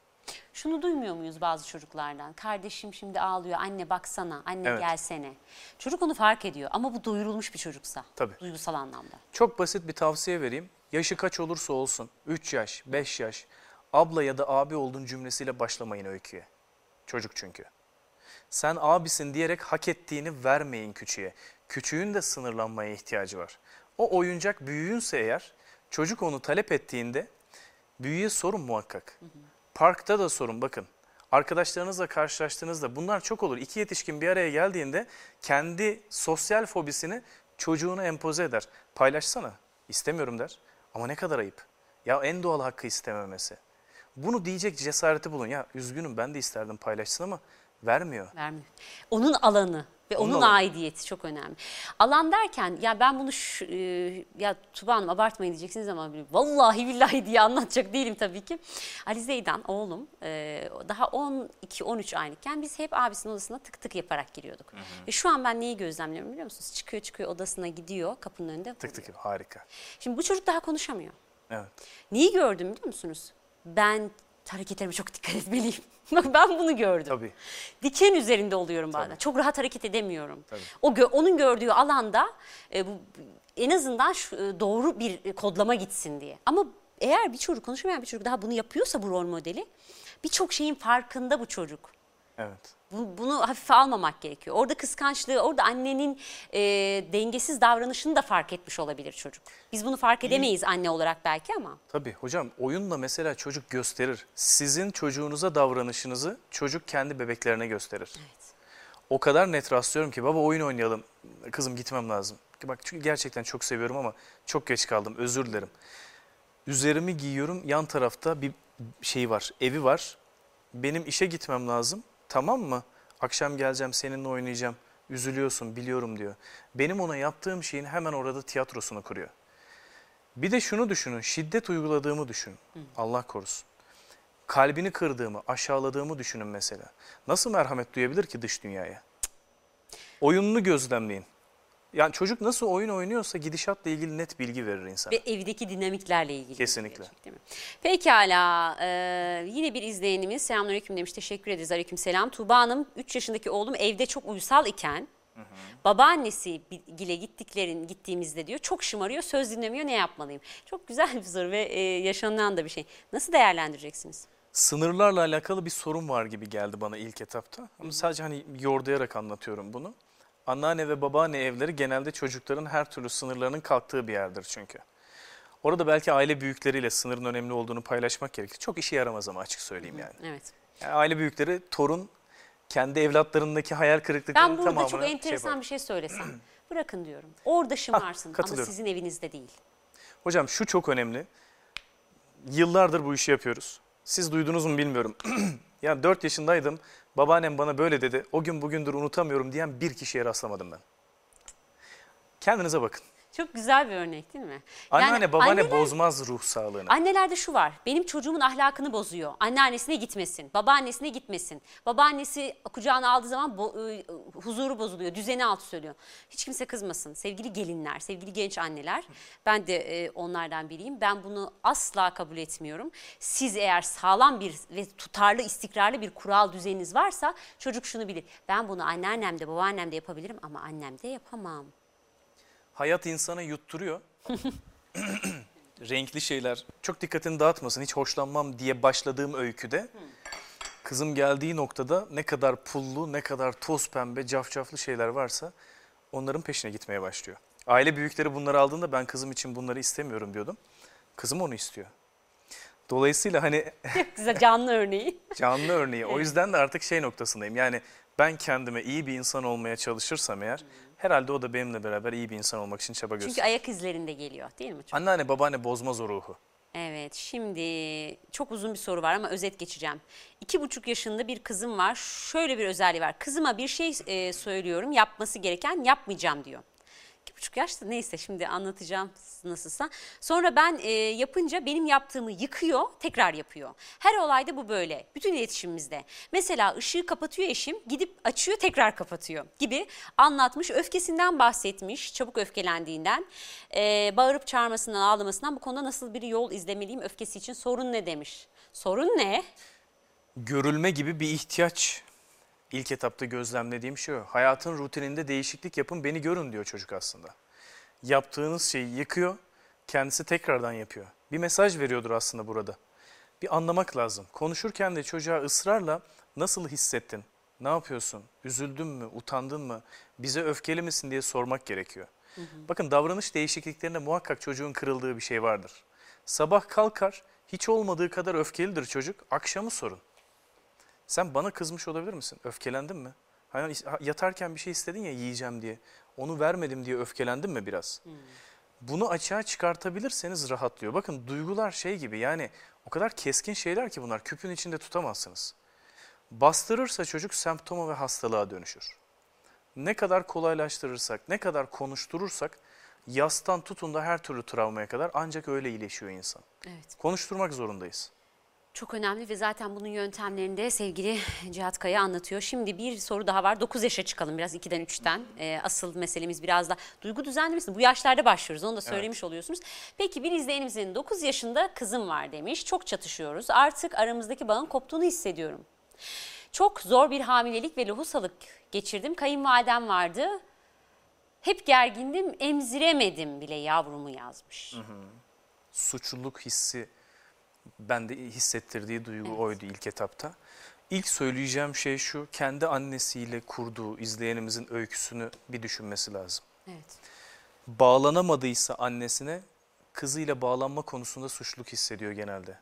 Şunu duymuyor muyuz bazı çocuklardan? Kardeşim şimdi ağlıyor. Anne baksana. Anne Evet. gelsene. Çocuk onu fark ediyor ama bu doyurulmuş bir çocuksa. Tabii. Duygusal anlamda. Çok basit bir tavsiye vereyim. Yaşı kaç olursa olsun, 3 yaş, 5 yaş, abla ya da abi olduğun cümlesiyle başlamayın öyküye. Çocuk çünkü. Sen abisin diyerek hak ettiğini vermeyin küçüğe. Küçüğün de sınırlanmaya ihtiyacı var. O oyuncak büyüğünse eğer, çocuk onu talep ettiğinde büyüğe sorun muhakkak. Parkta da sorun bakın. Arkadaşlarınızla karşılaştığınızda bunlar çok olur. İki yetişkin bir araya geldiğinde kendi sosyal fobisini çocuğuna empoze eder. Paylaşsana. İstemiyorum der. Ama ne kadar ayıp. Ya en doğal hakkı istememesi. Bunu diyecek cesareti bulun. Ya üzgünüm ben de isterdim paylaşsın ama vermiyor. Vermiyor. Onun alanı ve Onun alanı. aidiyeti çok önemli. Alan derken ya ben bunu şu, e, ya Tuba Hanım abartmayın diyeceksiniz ama vallahi billahi diye anlatacak değilim tabii ki. Ali Zeydan oğlum e, daha 12-13 aylıkken biz hep abisinin odasına tık tık yaparak giriyorduk. Ve şu an ben neyi gözlemliyorum biliyor musunuz? Çıkıyor çıkıyor odasına gidiyor kapının önünde. Tık tık harika. Şimdi bu çocuk daha konuşamıyor. Evet. Neyi gördüm biliyor musunuz? Ben hareketlerime çok dikkat etmeliyim. [laughs] Bak ben bunu gördüm. Tabii. Diken üzerinde oluyorum bazen. Tabii. Çok rahat hareket edemiyorum. Tabii. O gö- onun gördüğü alanda e, bu en azından şu, e, doğru bir e, kodlama gitsin diye. Ama eğer bir çocuk konuşamayan bir çocuk daha bunu yapıyorsa bu rol modeli birçok şeyin farkında bu çocuk. Evet. Bu- Bunu hafife almamak gerekiyor. Orada kıskançlığı, orada annenin e, dengesiz davranışını da fark etmiş olabilir çocuk. Biz bunu fark edemeyiz anne olarak belki ama. Tabii hocam oyunla mesela çocuk gösterir. Sizin çocuğunuza davranışınızı çocuk kendi bebeklerine gösterir. Evet. O kadar net rastlıyorum ki baba oyun oynayalım. Kızım gitmem lazım. Bak çünkü gerçekten çok seviyorum ama çok geç kaldım özür dilerim. Üzerimi giyiyorum yan tarafta bir şey var evi var. Benim işe gitmem lazım tamam mı? Akşam geleceğim seninle oynayacağım. Üzülüyorsun biliyorum diyor. Benim ona yaptığım şeyin hemen orada tiyatrosunu kuruyor. Bir de şunu düşünün şiddet uyguladığımı düşün. Allah korusun. Kalbini kırdığımı, aşağıladığımı düşünün mesela. Nasıl merhamet duyabilir ki dış dünyaya? Oyununu gözlemleyin. Yani çocuk nasıl oyun oynuyorsa gidişatla ilgili net bilgi verir insana. Ve evdeki dinamiklerle ilgili. Kesinlikle. gelecek, Değil mi? Pekala. e, yine bir izleyenimiz selamünaleyküm demiş. Teşekkür ederiz. Aleyküm selam. Tuğba Hanım 3 yaşındaki oğlum evde çok uysal iken babaannesi gile gittiklerin gittiğimizde diyor çok şımarıyor söz dinlemiyor ne yapmalıyım? Çok güzel bir soru ve e, yaşanılan da bir şey. Nasıl değerlendireceksiniz? Sınırlarla alakalı bir sorun var gibi geldi bana ilk etapta. Ama sadece hani yordayarak anlatıyorum bunu. Anneanne ve babaanne evleri genelde çocukların her türlü sınırlarının kalktığı bir yerdir çünkü. Orada belki aile büyükleriyle sınırın önemli olduğunu paylaşmak gerekir. Çok işe yaramaz ama açık söyleyeyim yani. Evet. Yani aile büyükleri torun kendi evlatlarının hayal kırıklıklarının Ben burada tamamını çok şey enteresan yapar. bir şey söylesem. [clears throat] Bırakın diyorum. Orada şımarsın ama katılıyorum. sizin evinizde değil. Hocam şu çok önemli. Yıllardır bu işi yapıyoruz. Siz duydunuz mu bilmiyorum. [clears throat] yani 4 yaşındaydım. Babaannem bana böyle dedi. O gün bugündür unutamıyorum diyen bir kişiye rastlamadım ben. Kendinize bakın. Çok güzel bir örnek değil mi? Anneanne babaanne anneler- bozmaz ruh sağlığını. Annelerde şu var. Benim çocuğumun ahlakını bozuyor. Anneannesine gitmesin. Babaannesine gitmesin. Babaannesi kucağına aldığı zaman bo- e, huzuru bozuluyor. Düzeni alt söylüyor. Hiç kimse kızmasın. Sevgili gelinler, sevgili genç anneler. Ben de e, onlardan biriyim. Ben bunu asla kabul etmiyorum. Siz eğer sağlam bir ve tutarlı, istikrarlı bir kural düzeniniz varsa çocuk şunu bilir. Ben bunu anneannemde, babaannemde yapabilirim ama annemde yapamam. Hayat insana yutturuyor. [laughs] renkli şeyler çok dikkatini dağıtmasın hiç hoşlanmam diye başladığım öyküde kızım geldiği noktada ne kadar pullu ne kadar toz pembe cafcaflı şeyler varsa onların peşine gitmeye başlıyor. Aile büyükleri bunları aldığında ben kızım için bunları istemiyorum diyordum. Kızım onu istiyor. Dolayısıyla hani [laughs] Size canlı örneği. canlı örneği. O yüzden de artık şey noktasındayım. Yani ben kendime iyi bir insan olmaya çalışırsam eğer herhalde o da benimle beraber iyi bir insan olmak için çaba gösterir. Çünkü ayak izlerinde geliyor değil mi? Çok- Anneanne babaanne bozmaz o ruhu. Evet şimdi çok uzun bir soru var ama özet geçeceğim. İki buçuk yaşında bir kızım var. Şöyle bir özelliği var. Kızıma bir şey e, söylüyorum yapması gereken yapmayacağım diyor. İki buçuk yaşta neyse şimdi anlatacağım nasılsa. Sonra ben e, yapınca benim yaptığımı yıkıyor tekrar yapıyor. Her olayda bu böyle. Bütün iletişimimizde. Mesela ışığı kapatıyor eşim gidip açıyor tekrar kapatıyor gibi anlatmış. Öfkesinden bahsetmiş çabuk öfkelendiğinden. E, bağırıp çağırmasından ağlamasından bu konuda nasıl bir yol izlemeliyim öfkesi için sorun ne demiş. Sorun ne? Görülme gibi bir ihtiyaç ilk etapta gözlemlediğim şey o. Hayatın rutininde değişiklik yapın beni görün diyor çocuk aslında. Yaptığınız şeyi yıkıyor, kendisi tekrardan yapıyor. Bir mesaj veriyordur aslında burada. Bir anlamak lazım. Konuşurken de çocuğa ısrarla nasıl hissettin, ne yapıyorsun, üzüldün mü, utandın mı, bize öfkeli misin diye sormak gerekiyor. Bakın davranış değişikliklerinde muhakkak çocuğun kırıldığı bir şey vardır. Sabah kalkar, hiç olmadığı kadar öfkelidir çocuk, akşamı sorun. Sen bana kızmış olabilir misin? Öfkelendin mi? Hani yatarken bir şey istedin ya yiyeceğim diye. Onu vermedim diye öfkelendin mi biraz? Bunu açığa çıkartabilirseniz rahatlıyor. Bakın duygular şey gibi yani o kadar keskin şeyler ki bunlar küpün içinde tutamazsınız. Bastırırsa çocuk semptoma ve hastalığa dönüşür. Ne kadar kolaylaştırırsak, ne kadar konuşturursak yastan tutun da her türlü travmaya kadar ancak öyle iyileşiyor insan. Evet. Konuşturmak zorundayız. Çok önemli ve zaten bunun yöntemlerini de sevgili Cihat Kaya anlatıyor. Şimdi bir soru daha var. 9 yaşa çıkalım biraz 2'den 3'ten. Ee, asıl meselemiz biraz da duygu düzenlemesi. Bu yaşlarda başlıyoruz onu da söylemiş oluyorsunuz. Peki bir izleyenimizin 9 yaşında kızım var demiş. Çok çatışıyoruz. Artık aramızdaki bağın koptuğunu hissediyorum. Çok zor bir hamilelik ve lohusalık geçirdim. Kayınvalidem vardı. Hep gergindim, emziremedim bile yavrumu yazmış. suçluluk hissi bende hissettirdiği duygu oydu ilk etapta. İlk söyleyeceğim şey şu, kendi annesiyle kurduğu izleyenimizin öyküsünü bir düşünmesi lazım. Evet. Bağlanamadıysa annesine, kızıyla bağlanma konusunda suçluluk hissediyor genelde.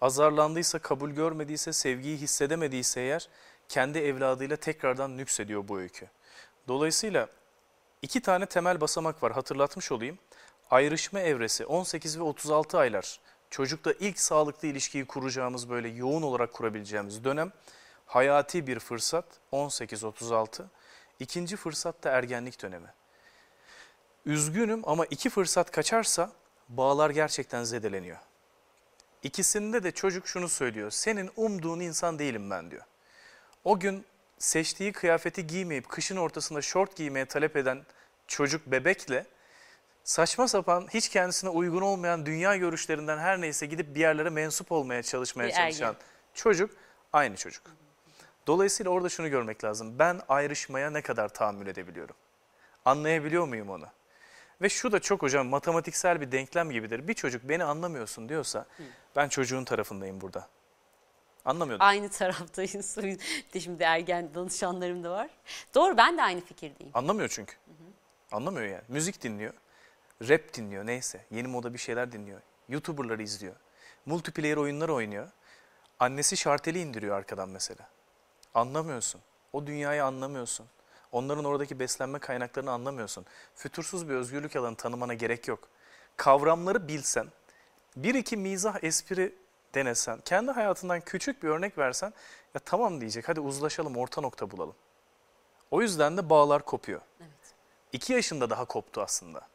Azarlandıysa, kabul görmediyse, sevgiyi hissedemediyse eğer, kendi evladıyla tekrardan nüksediyor bu öykü. Dolayısıyla iki tane temel basamak var hatırlatmış olayım. Ayrışma evresi 18 ve 36 aylar. Çocukla ilk sağlıklı ilişkiyi kuracağımız böyle yoğun olarak kurabileceğimiz dönem hayati bir fırsat 18-36. İkinci fırsat da ergenlik dönemi. Üzgünüm ama iki fırsat kaçarsa bağlar gerçekten zedeleniyor. İkisinde de çocuk şunu söylüyor. Senin umduğun insan değilim ben diyor. O gün seçtiği kıyafeti giymeyip kışın ortasında şort giymeye talep eden çocuk bebekle saçma sapan hiç kendisine uygun olmayan dünya görüşlerinden her neyse gidip bir yerlere mensup olmaya çalışmaya Bir çalışan ergen. çocuk aynı çocuk. Dolayısıyla orada şunu görmek lazım. Ben ayrışmaya ne kadar tahammül edebiliyorum? Anlayabiliyor muyum onu? Ve şu da çok hocam matematiksel bir denklem gibidir. Bir çocuk beni anlamıyorsun diyorsa ben çocuğun tarafındayım burada. Anlamıyordum. Aynı taraftayız. [laughs] Şimdi ergen danışanlarım da var. Doğru ben de aynı fikirdeyim. Anlamıyor çünkü. Anlamıyor yani. Müzik dinliyor. Rap dinliyor neyse. Yeni moda bir şeyler dinliyor. YouTuber'ları izliyor. Multiplayer oyunlar oynuyor. Annesi şarteli indiriyor arkadan mesela. Anlamıyorsun. O dünyayı anlamıyorsun. Onların oradaki beslenme kaynaklarını anlamıyorsun. Fütursuz bir özgürlük alanı tanımana gerek yok. Kavramları bilsen, bir iki mizah espri denesen, kendi hayatından küçük bir örnek versen, ya tamam diyecek hadi uzlaşalım orta nokta bulalım. O yüzden de bağlar kopuyor. Evet. İki yaşında daha koptu aslında.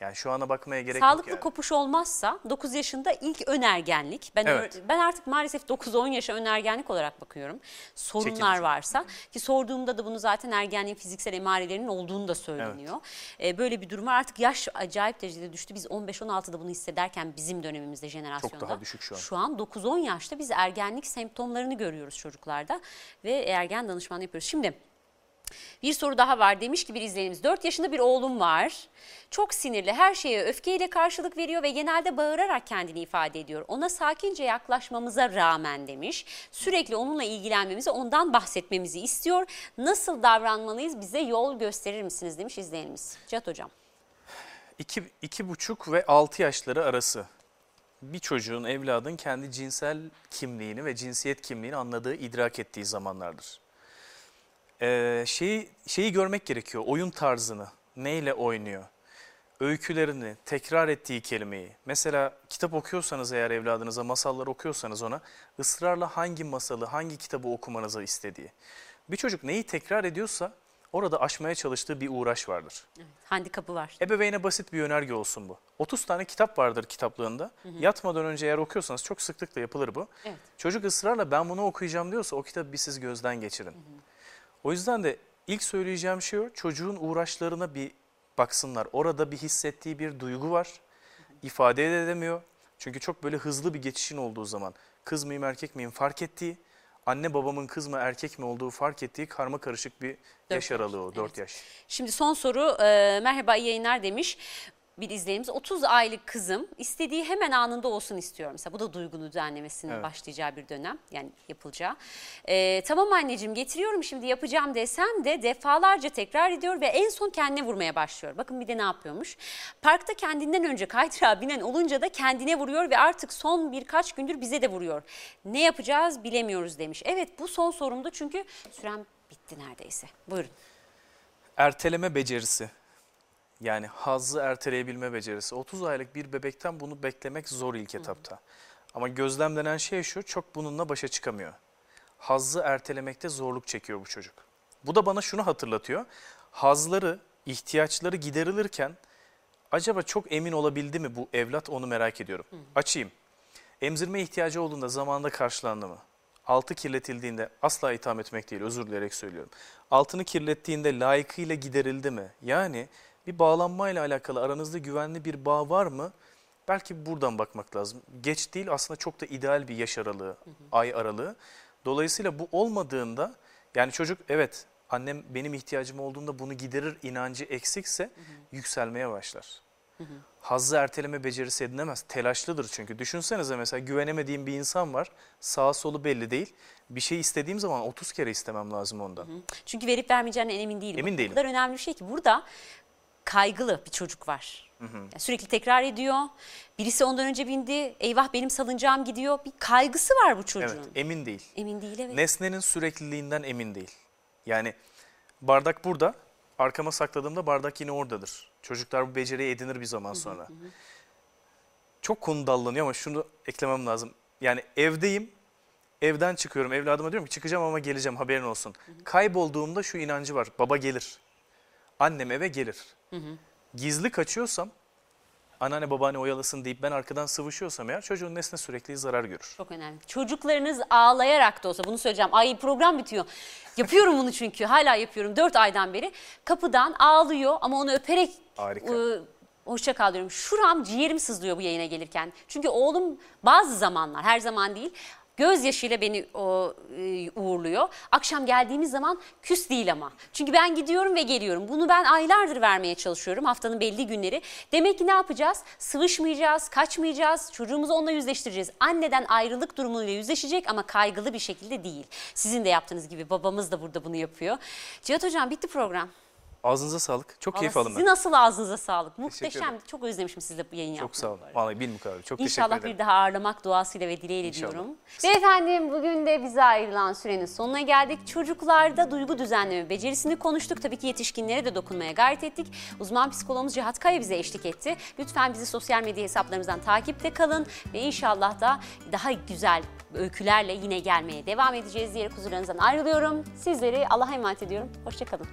Yani şu ana bakmaya gerek yok Sağlıklı yani. kopuş olmazsa 9 yaşında ilk önergenlik. Ben Evet. ben artık maalesef 9-10 yaşa önergenlik olarak bakıyorum. Sorunlar Çekilici. varsa ki sorduğumda da bunu zaten ergenliğin fiziksel emarelerinin olduğunu da söyleniyor. Ee, böyle bir durum var. Artık yaş acayip derecede düştü. Biz 15-16'da bunu hissederken bizim dönemimizde jenerasyonda. daha düşük şu an. Şu an 9-10 yaşta biz ergenlik semptomlarını görüyoruz çocuklarda ve ergen danışmanlığı yapıyoruz. Şimdi Bir soru daha var. Demiş ki bir izleyenimiz 4 yaşında bir oğlum var. Çok sinirli her şeye öfkeyle karşılık veriyor ve genelde bağırarak kendini ifade ediyor. Ona sakince yaklaşmamıza rağmen demiş. Sürekli onunla ilgilenmemizi ondan bahsetmemizi istiyor. Nasıl davranmalıyız bize yol gösterir misiniz demiş izleyenimiz. Cihat Hocam. İki, iki buçuk ve altı yaşları arası bir çocuğun, evladın kendi cinsel kimliğini ve cinsiyet kimliğini anladığı, idrak ettiği zamanlardır. Ee, şeyi, şeyi görmek gerekiyor, oyun tarzını, neyle oynuyor, öykülerini, tekrar ettiği kelimeyi. Mesela kitap okuyorsanız eğer evladınıza, masallar okuyorsanız ona ısrarla hangi masalı, hangi kitabı okumanızı istediği. Bir çocuk neyi tekrar ediyorsa orada aşmaya çalıştığı bir uğraş vardır. Handikapı var. Ebeveyne basit bir önerge olsun bu. 30 tane kitap vardır kitaplığında. Yatmadan önce eğer okuyorsanız çok sıklıkla yapılır bu. Evet. Çocuk ısrarla ben bunu okuyacağım diyorsa o kitabı bir siz gözden geçirin. O yüzden de ilk söyleyeceğim şey o. Çocuğun uğraşlarına bir baksınlar. Orada bir hissettiği bir duygu var. İfade de edemiyor. Çünkü çok böyle hızlı bir geçişin olduğu zaman kız mıyım erkek miyim fark ettiği, anne babamın kız mı erkek mi olduğu fark ettiği karma karışık bir yaş yaş, aralığı o 4 evet. yaş. Şimdi son soru e, merhaba iyi yayınlar demiş bir izleyicimiz 30 aylık kızım istediği hemen anında olsun istiyor. Mesela bu da duygu düzenlemesinin Evet. başlayacağı bir dönem yani yapılacağı. E, tamam anneciğim getiriyorum şimdi yapacağım desem de defalarca tekrar ediyor ve en son kendine vurmaya başlıyor. Bakın bir de ne yapıyormuş. Parkta kendinden önce kaydırağa binen olunca da kendine vuruyor ve artık son birkaç gündür bize de vuruyor. Ne yapacağız bilemiyoruz demiş. Evet bu son sorumdu çünkü sürem bitti neredeyse. Buyurun. Erteleme becerisi. Yani hazzı erteleyebilme becerisi. 30 aylık bir bebekten bunu beklemek zor ilk etapta. Ama gözlemlenen şey şu, çok bununla başa çıkamıyor. Hazzı ertelemekte zorluk çekiyor bu çocuk. Bu da bana şunu hatırlatıyor. Hazları, ihtiyaçları giderilirken acaba çok emin olabildi mi bu evlat onu merak ediyorum. Açayım. Emzirme ihtiyacı olduğunda zamanında karşılandı mı? Altı kirletildiğinde asla itham etmek değil özür dileyerek söylüyorum. Altını kirlettiğinde layıkıyla giderildi mi? Yani bir bağlanmayla alakalı aranızda güvenli bir bağ var mı? Belki buradan bakmak lazım. Geç değil aslında çok da ideal bir yaş aralığı, ay aralığı. Dolayısıyla bu olmadığında yani çocuk evet annem benim ihtiyacım olduğunda bunu giderir inancı eksikse yükselmeye başlar. Hazzı erteleme becerisi edinemez. Telaşlıdır çünkü. Düşünsenize mesela güvenemediğim bir insan var. Sağ solu belli değil. Bir şey istediğim zaman 30 kere istemem lazım ondan. Çünkü verip vermeyeceğinden emin değilim. Emin O değilim. kadar önemli bir şey ki burada kaygılı bir çocuk var. Yani sürekli tekrar ediyor. Birisi ondan önce bindi. Eyvah benim salıncağım gidiyor. Bir kaygısı var bu çocuğun. Evet, emin değil. Emin değil evet. Nesnenin sürekliliğinden emin değil. Yani bardak burada, arkama sakladığımda bardak yine oradadır. Çocuklar bu beceriyi edinir bir zaman sonra. Çok konu dallanıyor ama şunu eklemem lazım. Yani evdeyim, evden çıkıyorum. Evladıma diyorum ki çıkacağım ama geleceğim haberin olsun. Kaybolduğumda şu inancı var. Baba gelir. Annem eve gelir. Gizli kaçıyorsam, anneanne babaanne oyalasın deyip ben arkadan sıvışıyorsam eğer çocuğun nesne sürekli zarar görür. Çok önemli. Çocuklarınız ağlayarak da olsa bunu söyleyeceğim. Ay program bitiyor. Yapıyorum bunu çünkü hala yapıyorum 4 aydan beri. Kapıdan ağlıyor ama onu öperek Harika. ıı, hoşça kal diyorum. Şuram ciğerim sızlıyor bu yayına gelirken. Çünkü oğlum bazı zamanlar her zaman değil gözyaşıyla beni o, e, uğurluyor. Akşam geldiğimiz zaman küs değil ama. Çünkü ben gidiyorum ve geliyorum. Bunu ben aylardır vermeye çalışıyorum haftanın belli günleri. Demek ki ne yapacağız? Sıvışmayacağız, kaçmayacağız, çocuğumuzu onunla yüzleştireceğiz. Anneden ayrılık durumuyla yüzleşecek ama kaygılı bir şekilde değil. Sizin de yaptığınız gibi babamız da burada bunu yapıyor. Cihat Hocam bitti program. Ağzınıza sağlık. Çok keyif aldım ben. Sizin nasıl ağzınıza sağlık. ederim. Muhteşem. Çok özlemişim sizle bu yayın Çok sağ yapmayı olun. bu arada. Vallahi bilmukabele. Çok İnşallah teşekkür ederim. bir daha ağırlamak duasıyla ve dileğiyle İnşallah. diyorum. Ve efendim bugün de bize ayrılan sürenin sonuna geldik. Çocuklarda duygu düzenleme becerisini konuştuk. Tabii ki yetişkinlere de dokunmaya gayret ettik. Uzman psikologumuz Cihat Kaya bize eşlik etti. Lütfen bizi sosyal medya hesaplarımızdan takipte kalın. Ve inşallah da daha güzel öykülerle yine gelmeye devam edeceğiz diyerek huzurlarınızdan ayrılıyorum. Sizleri Allah'a emanet ediyorum. Hoşçakalın.